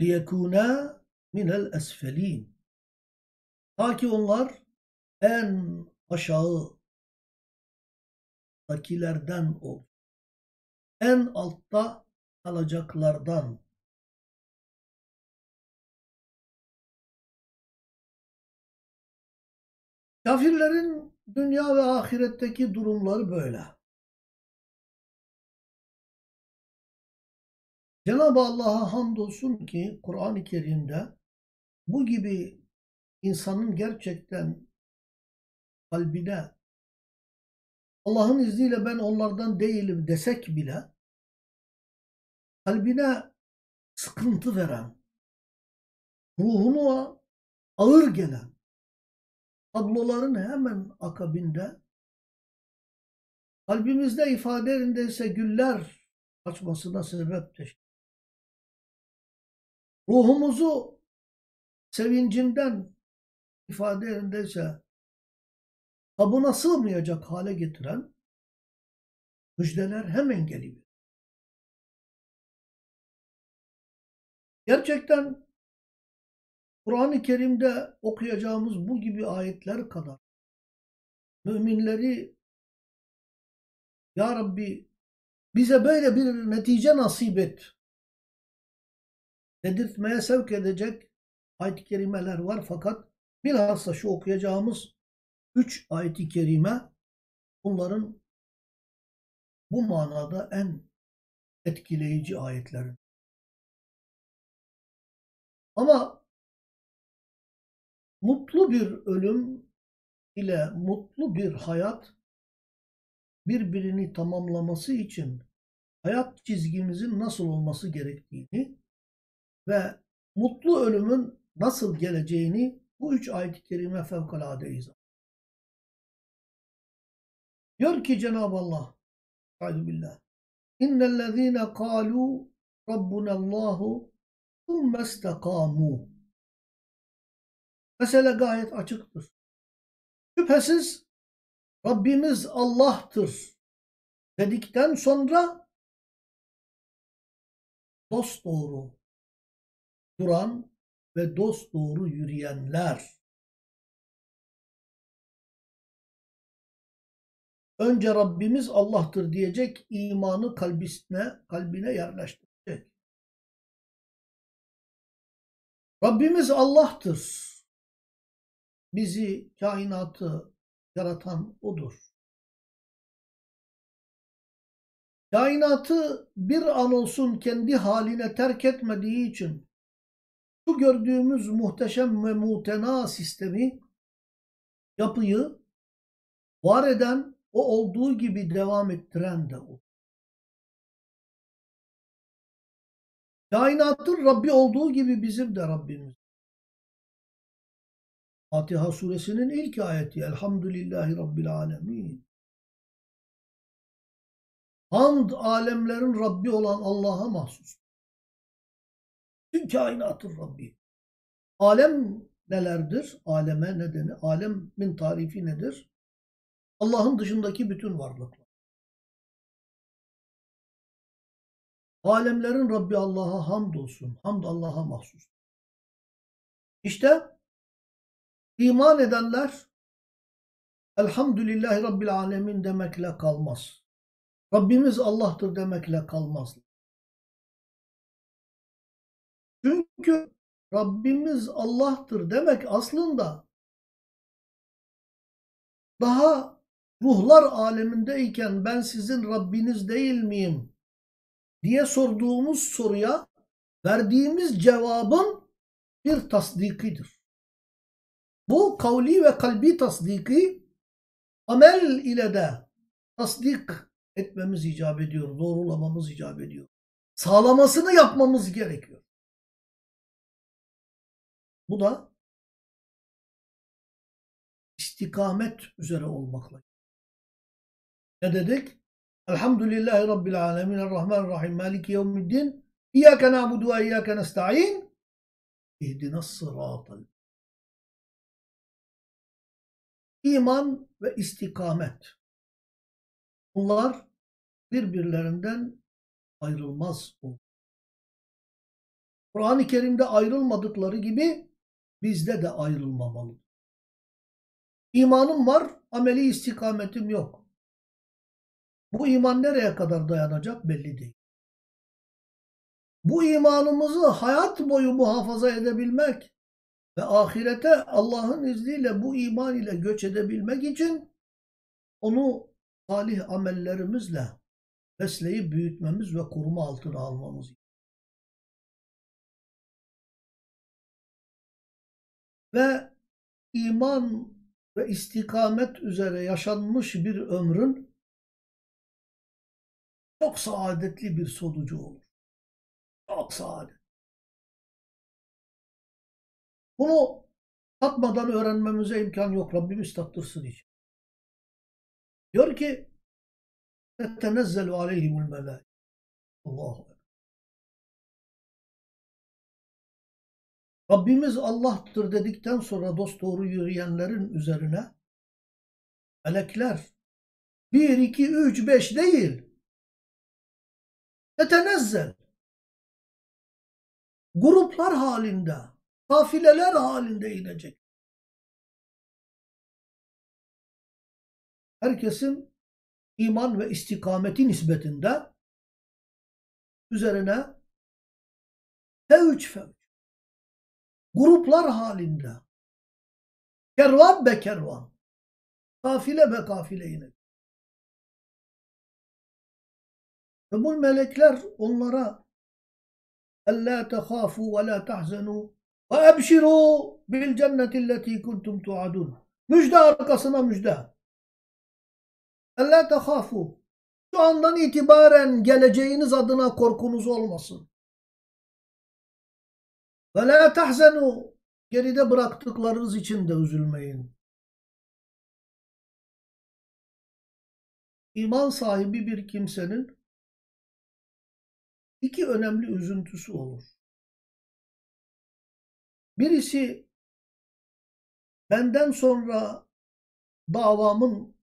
liyekuna minel esfelin ta ki onlar en aşağı takilerden ol. En altta kalacaklardan Kafirlerin dünya ve ahiretteki durumları böyle. Cenab-ı Allah'a hamdolsun ki Kur'an-ı Kerim'de bu gibi insanın gerçekten kalbine Allah'ın izniyle ben onlardan değilim desek bile kalbine sıkıntı veren, ruhunu ağır gelen, tabloların hemen akabinde kalbimizde ifade yerindeyse güller açmasına sebep teşkil. Ruhumuzu sevincinden ifade yerindeyse kabına sığmayacak hale getiren müjdeler hemen geliyor. Gerçekten Kur'an-ı Kerim'de okuyacağımız bu gibi ayetler kadar müminleri Ya Rabbi bize böyle bir netice nasip et dedirtmeye sevk edecek ayet-i kerimeler var fakat bilhassa şu okuyacağımız üç ayet-i kerime bunların bu manada en etkileyici ayetlerin. Ama mutlu bir ölüm ile mutlu bir hayat birbirini tamamlaması için hayat çizgimizin nasıl olması gerektiğini ve mutlu ölümün nasıl geleceğini bu üç ayet-i kerime fevkalade izah. Diyor ki Cenab-ı Allah, Sayyidu Billah, İnnellezîne kâlû Rabbunallâhu thumme istekâmû. Mesele gayet açıktır. Şüphesiz Rabbimiz Allah'tır dedikten sonra dost doğru duran ve dost doğru yürüyenler önce Rabbimiz Allah'tır diyecek imanı kalbine, kalbine yerleştirecek. Rabbimiz Allah'tır. Bizi, kainatı yaratan O'dur. Kainatı bir an olsun kendi haline terk etmediği için şu gördüğümüz muhteşem ve mutena sistemi, yapıyı var eden, o olduğu gibi devam ettiren de o. Kainatın Rabbi olduğu gibi bizim de Rabbimiz. Fatiha suresinin ilk ayeti Elhamdülillahi Rabbil Alemin. Hamd alemlerin Rabbi olan Allah'a mahsus. Tüm kainatın Rabbi. Alem nelerdir? Aleme nedeni, alemin tarifi nedir? Allah'ın dışındaki bütün varlıklar. Alemlerin Rabbi Allah'a hamd olsun. Hamd Allah'a mahsus. İşte iman edenler Elhamdülillahi Rabbil Alemin demekle kalmaz. Rabbimiz Allah'tır demekle kalmaz. Çünkü Rabbimiz Allah'tır demek aslında daha ruhlar alemindeyken ben sizin Rabbiniz değil miyim diye sorduğumuz soruya verdiğimiz cevabın bir tasdikidir. Bu kavli ve kalbi tasdiki amel ile de tasdik etmemiz icap ediyor, doğrulamamız icap ediyor. Sağlamasını yapmamız gerekiyor. Bu da istikamet üzere olmakla. Ne dedik? Elhamdülillahi Rabbil alemin, Errahmanirrahim, Maliki yevmiddin, İyyâke na'budu ve iyyâke nesta'in, ihdinas sıratal. İman ve istikamet. Bunlar birbirlerinden ayrılmaz. Kur'an-ı Kerim'de ayrılmadıkları gibi bizde de ayrılmamalı. İmanım var, ameli istikametim yok. Bu iman nereye kadar dayanacak belli değil. Bu imanımızı hayat boyu muhafaza edebilmek ve ahirete Allah'ın izniyle bu iman ile göç edebilmek için onu salih amellerimizle besleyip büyütmemiz ve koruma altına almamız. Ve iman ve istikamet üzere yaşanmış bir ömrün çok saadetli bir sonucu olur. Çok saadet. Bunu tatmadan öğrenmemize imkan yok. Rabbimiz tattırsın için. Diyor ki تَتَنَزَّلُ عَلَيْهِمُ الْمَلَائِكَ Allahu Rabbimiz Allah'tır dedikten sonra dosdoğru yürüyenlerin üzerine melekler 1, 2, 3, 5 değil. Etenezzel. Gruplar halinde, kafileler halinde inecek. Herkesin iman ve istikameti nispetinde üzerine fevç fevç gruplar halinde kervan be kervan kafile be kafile inecek. Ve bu melekler onlara اَلَّا تَخَافُوا وَلَا تَحْزَنُوا وَاَبْشِرُوا بِالْجَنَّةِ الَّتِي كُنْتُمْ تُعَدُونَ Müjde arkasına müjde. اَلَّا تَخَافُوا Şu andan itibaren geleceğiniz adına korkunuz olmasın. Ve la tahzenu geride bıraktıklarınız için de üzülmeyin. İman sahibi bir kimsenin iki önemli üzüntüsü olur. Birisi benden sonra davamın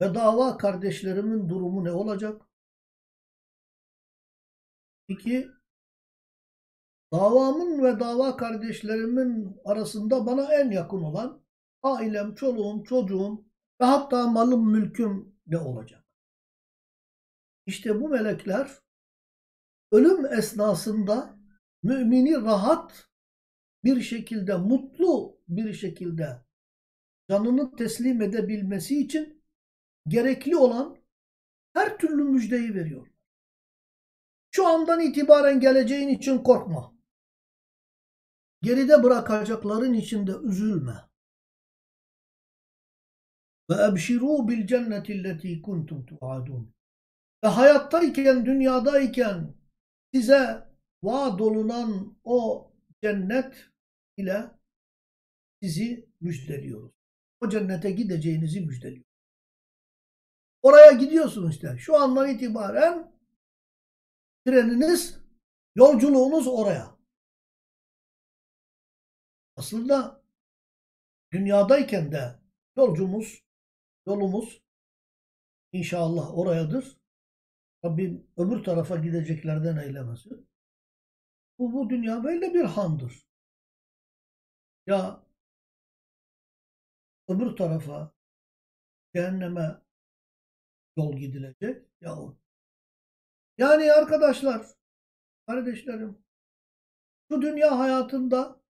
ve dava kardeşlerimin durumu ne olacak? İki, davamın ve dava kardeşlerimin arasında bana en yakın olan ailem, çoluğum, çocuğum ve hatta malım, mülküm ne olacak? İşte bu melekler ölüm esnasında mümini rahat bir şekilde, mutlu bir şekilde canını teslim edebilmesi için gerekli olan her türlü müjdeyi veriyor. Şu andan itibaren geleceğin için korkma. Geride bırakacakların için de üzülme. Ve ebşirû bil cennetilleti kuntum tuadun. Ve hayattayken, dünyadayken size vaad olunan o cennet ile sizi müjdeliyoruz. O cennete gideceğinizi müjdeliyoruz. Oraya gidiyorsunuz işte. Şu andan itibaren treniniz, yolculuğunuz oraya. Aslında dünyadayken de yolcumuz, yolumuz inşallah orayadır. Rabbim öbür tarafa gideceklerden eylemesin. Bu, bu dünya böyle bir handır. Ya öbür tarafa cehenneme yol gidilecek ya o. Yani arkadaşlar, kardeşlerim, şu dünya hayatında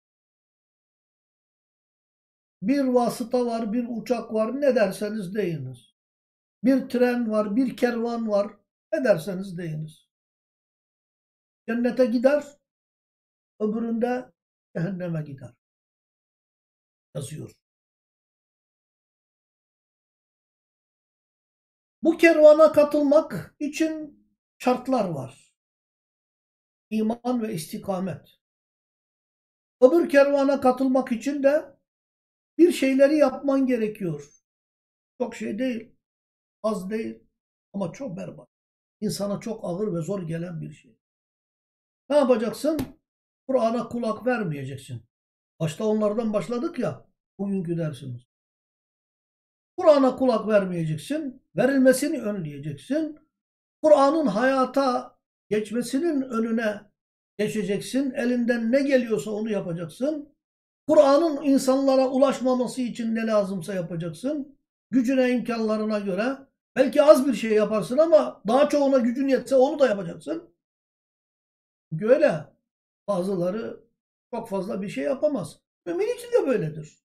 bir vasıta var, bir uçak var, ne derseniz deyiniz. Bir tren var, bir kervan var, ne derseniz deyiniz. Cennete gider, öbüründe cehenneme gider. Yazıyor. Bu kervana katılmak için şartlar var. İman ve istikamet. Öbür kervana katılmak için de bir şeyleri yapman gerekiyor. Çok şey değil, az değil ama çok berbat. İnsana çok ağır ve zor gelen bir şey. Ne yapacaksın? Kur'an'a kulak vermeyeceksin. Başta onlardan başladık ya bugünkü dersimiz. Kur'an'a kulak vermeyeceksin. Verilmesini önleyeceksin. Kur'an'ın hayata geçmesinin önüne geçeceksin. Elinden ne geliyorsa onu yapacaksın. Kur'an'ın insanlara ulaşmaması için ne lazımsa yapacaksın. Gücüne, imkanlarına göre. Belki az bir şey yaparsın ama daha çoğuna gücün yetse onu da yapacaksın. Çünkü. Bazıları çok fazla bir şey yapamaz. Mümin için de böyledir.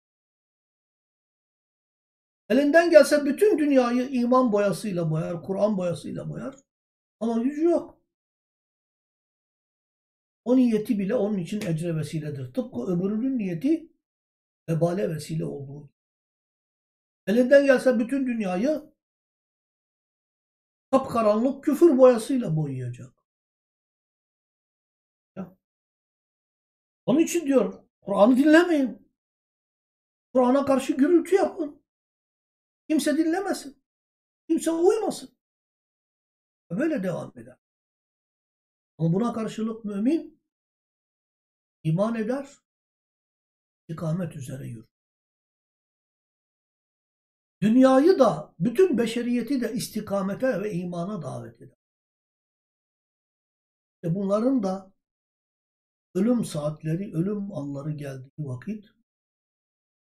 Elinden gelse bütün dünyayı iman boyasıyla boyar, Kur'an boyasıyla boyar. Ama gücü yok. O niyeti bile onun için ecre vesiledir. Tıpkı öbürünün niyeti vebale vesile olduğu. Elinden gelse bütün dünyayı kapkaranlık küfür boyasıyla boyayacak. Onun için diyor Kur'an'ı dinlemeyin. Kur'an'a karşı gürültü yapın. Kimse dinlemesin. Kimse uymasın. Böyle devam eder. Ama buna karşılık mümin iman eder, istikamet üzere yürür. Dünyayı da, bütün beşeriyeti de istikamete ve imana davet eder. İşte bunların da ölüm saatleri, ölüm anları geldiği vakit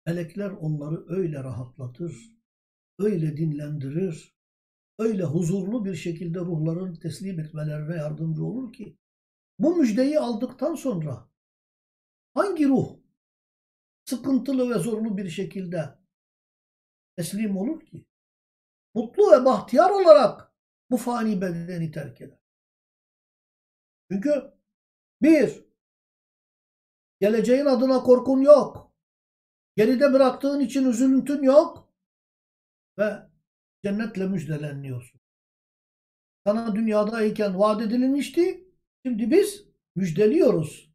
melekler onları öyle rahatlatır, öyle dinlendirir, öyle huzurlu bir şekilde ruhlarını teslim etmelerine yardımcı olur ki bu müjdeyi aldıktan sonra hangi ruh sıkıntılı ve zorlu bir şekilde teslim olur ki? Mutlu ve bahtiyar olarak bu fani bedeni terk eder. Çünkü bir, geleceğin adına korkun yok. Geride bıraktığın için üzüntün yok. Ve cennetle müjdeleniyorsun. Sana dünyadayken vaat edilmişti. Şimdi biz müjdeliyoruz.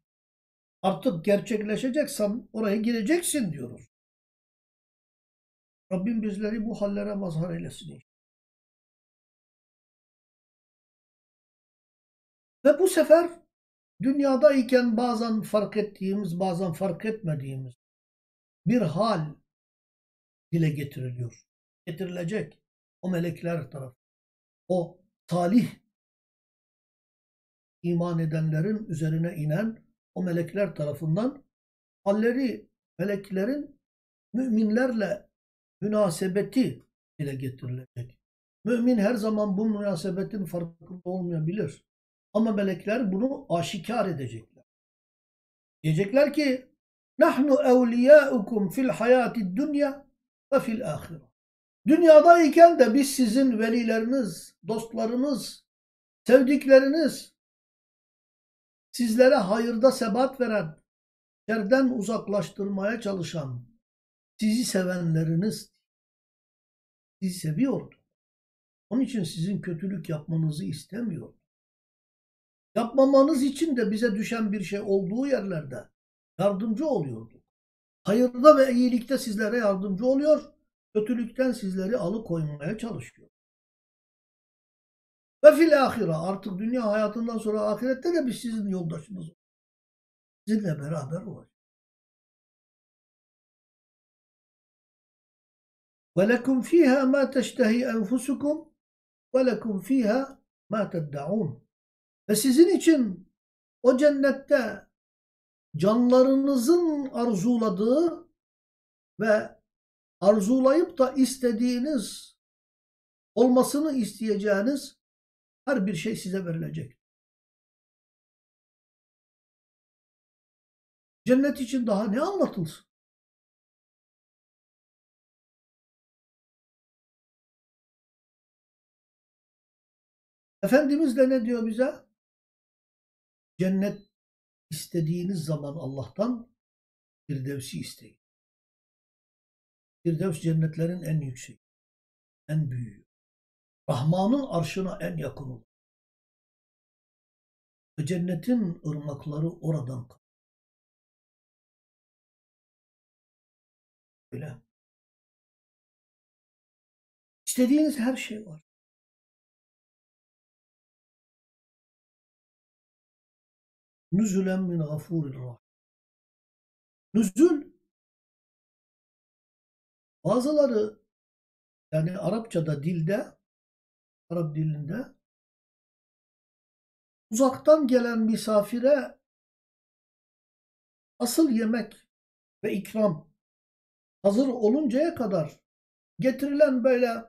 Artık gerçekleşeceksen oraya gireceksin diyoruz. Rabbim bizleri bu hallere mazhar eylesin. Ve bu sefer dünyadayken bazen fark ettiğimiz, bazen fark etmediğimiz bir hal dile getiriliyor. Getirilecek o melekler tarafı. O talih iman edenlerin üzerine inen o melekler tarafından halleri meleklerin müminlerle münasebeti dile getirilecek. Mümin her zaman bu münasebetin farkında olmayabilir. Ama melekler bunu aşikar edecekler. Diyecekler ki Nahnu evliyaukum fil hayati dünya ve fil ahire. Dünyadayken de biz sizin velileriniz, dostlarınız, sevdikleriniz, sizlere hayırda sebat veren, şerden uzaklaştırmaya çalışan, sizi sevenleriniz, sizi seviyordu. Onun için sizin kötülük yapmanızı istemiyor. Yapmamanız için de bize düşen bir şey olduğu yerlerde yardımcı oluyordu. Hayırda ve iyilikte sizlere yardımcı oluyor, kötülükten sizleri alıkoymaya çalışıyor. Ve fil ahira artık dünya hayatından sonra ahirette de biz sizin yoldaşınız Sizinle beraber olacağız. وَلَكُمْ ف۪يهَا مَا تَشْتَهِي أَنْفُسُكُمْ وَلَكُمْ ف۪يهَا مَا تَدَّعُونَ Ve sizin için o cennette canlarınızın arzuladığı ve arzulayıp da istediğiniz olmasını isteyeceğiniz her bir şey size verilecek. Cennet için daha ne anlatılsın? Efendimiz de ne diyor bize? Cennet istediğiniz zaman Allah'tan Firdevs'i isteyin. Firdevs cennetlerin en yüksek, en büyüğü. Rahman'ın arşına en yakın olur. Ve cennetin ırmakları oradan kalır. Öyle. İstediğiniz her şey var. Nüzülen min gafurir rahim. Nüzül bazıları yani Arapçada dilde Arap dilinde uzaktan gelen misafire asıl yemek ve ikram hazır oluncaya kadar getirilen böyle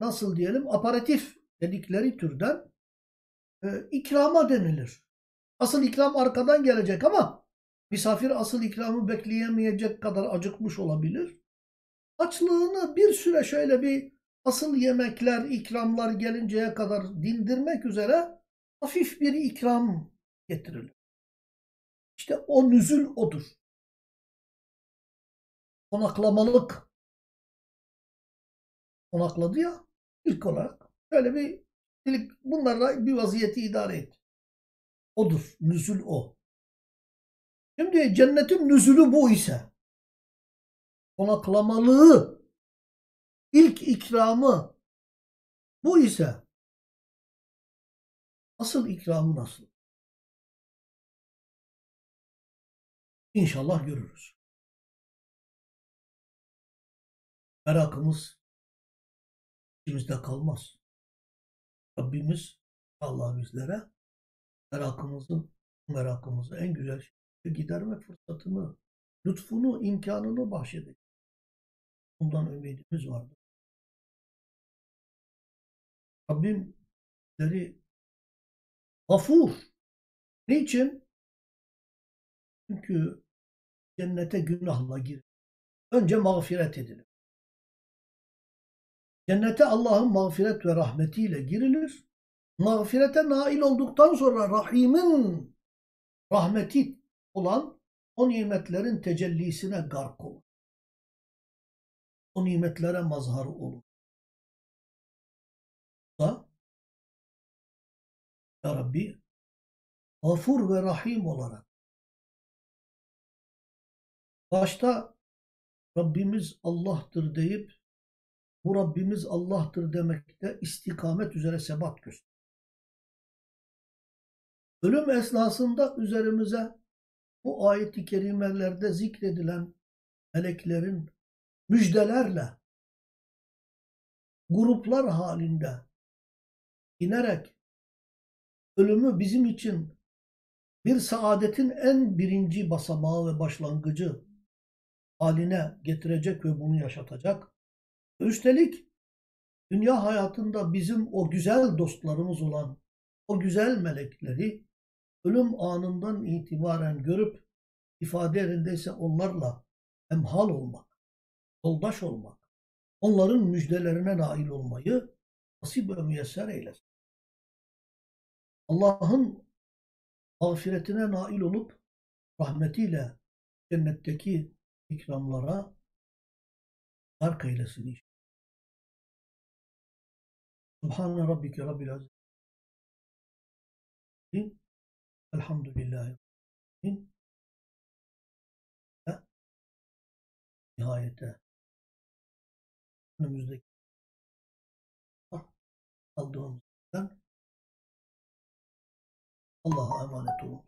nasıl diyelim aparatif dedikleri türden e, ikrama denilir. Asıl ikram arkadan gelecek ama misafir asıl ikramı bekleyemeyecek kadar acıkmış olabilir. Açlığını bir süre şöyle bir asıl yemekler, ikramlar gelinceye kadar dindirmek üzere hafif bir ikram getirilir. İşte o nüzül odur. Konaklamalık. Konakladı ya ilk olarak. Böyle bir bunlarla bir vaziyeti idare et. Odur. Nüzül o. Şimdi cennetin nüzülü bu ise konaklamalığı, ilk ikramı bu ise asıl ikramı nasıl? İnşallah görürüz. Merakımız içimizde kalmaz. Rabbimiz Allah bizlere merakımızın merakımızı en güzel şekilde giderme fırsatını, lütfunu, imkanını bahşedecek. Bundan ümidimiz vardır. Rabbim bizleri gafur. Niçin? Çünkü cennete günahla gir. Önce mağfiret edilir. Cennete Allah'ın mağfiret ve rahmetiyle girilir. Mağfirete nail olduktan sonra Rahim'in rahmeti olan o nimetlerin tecellisine gark olur. O nimetlere mazhar olur. Da Ya Rabbi Gafur ve Rahim olarak başta Rabbimiz Allah'tır deyip bu Rabbimiz Allah'tır demekte istikamet üzere sebat gösterir. Ölüm esnasında üzerimize bu ayet-i kerimelerde zikredilen meleklerin müjdelerle gruplar halinde inerek ölümü bizim için bir saadetin en birinci basamağı ve başlangıcı haline getirecek ve bunu yaşatacak. Üstelik dünya hayatında bizim o güzel dostlarımız olan o güzel melekleri ölüm anından itibaren görüp ifade yerindeyse onlarla emhal olmak, yoldaş olmak, onların müjdelerine nail olmayı nasip ve müyesser eylesin. Allah'ın mağfiretine nail olup rahmetiyle cennetteki ikramlara fark eylesin inşallah. Subhane Rabbike Rabbil Azim. Elhamdülillahi nihayete önümüzdeki aldığımızdan Allah'a emanet olun.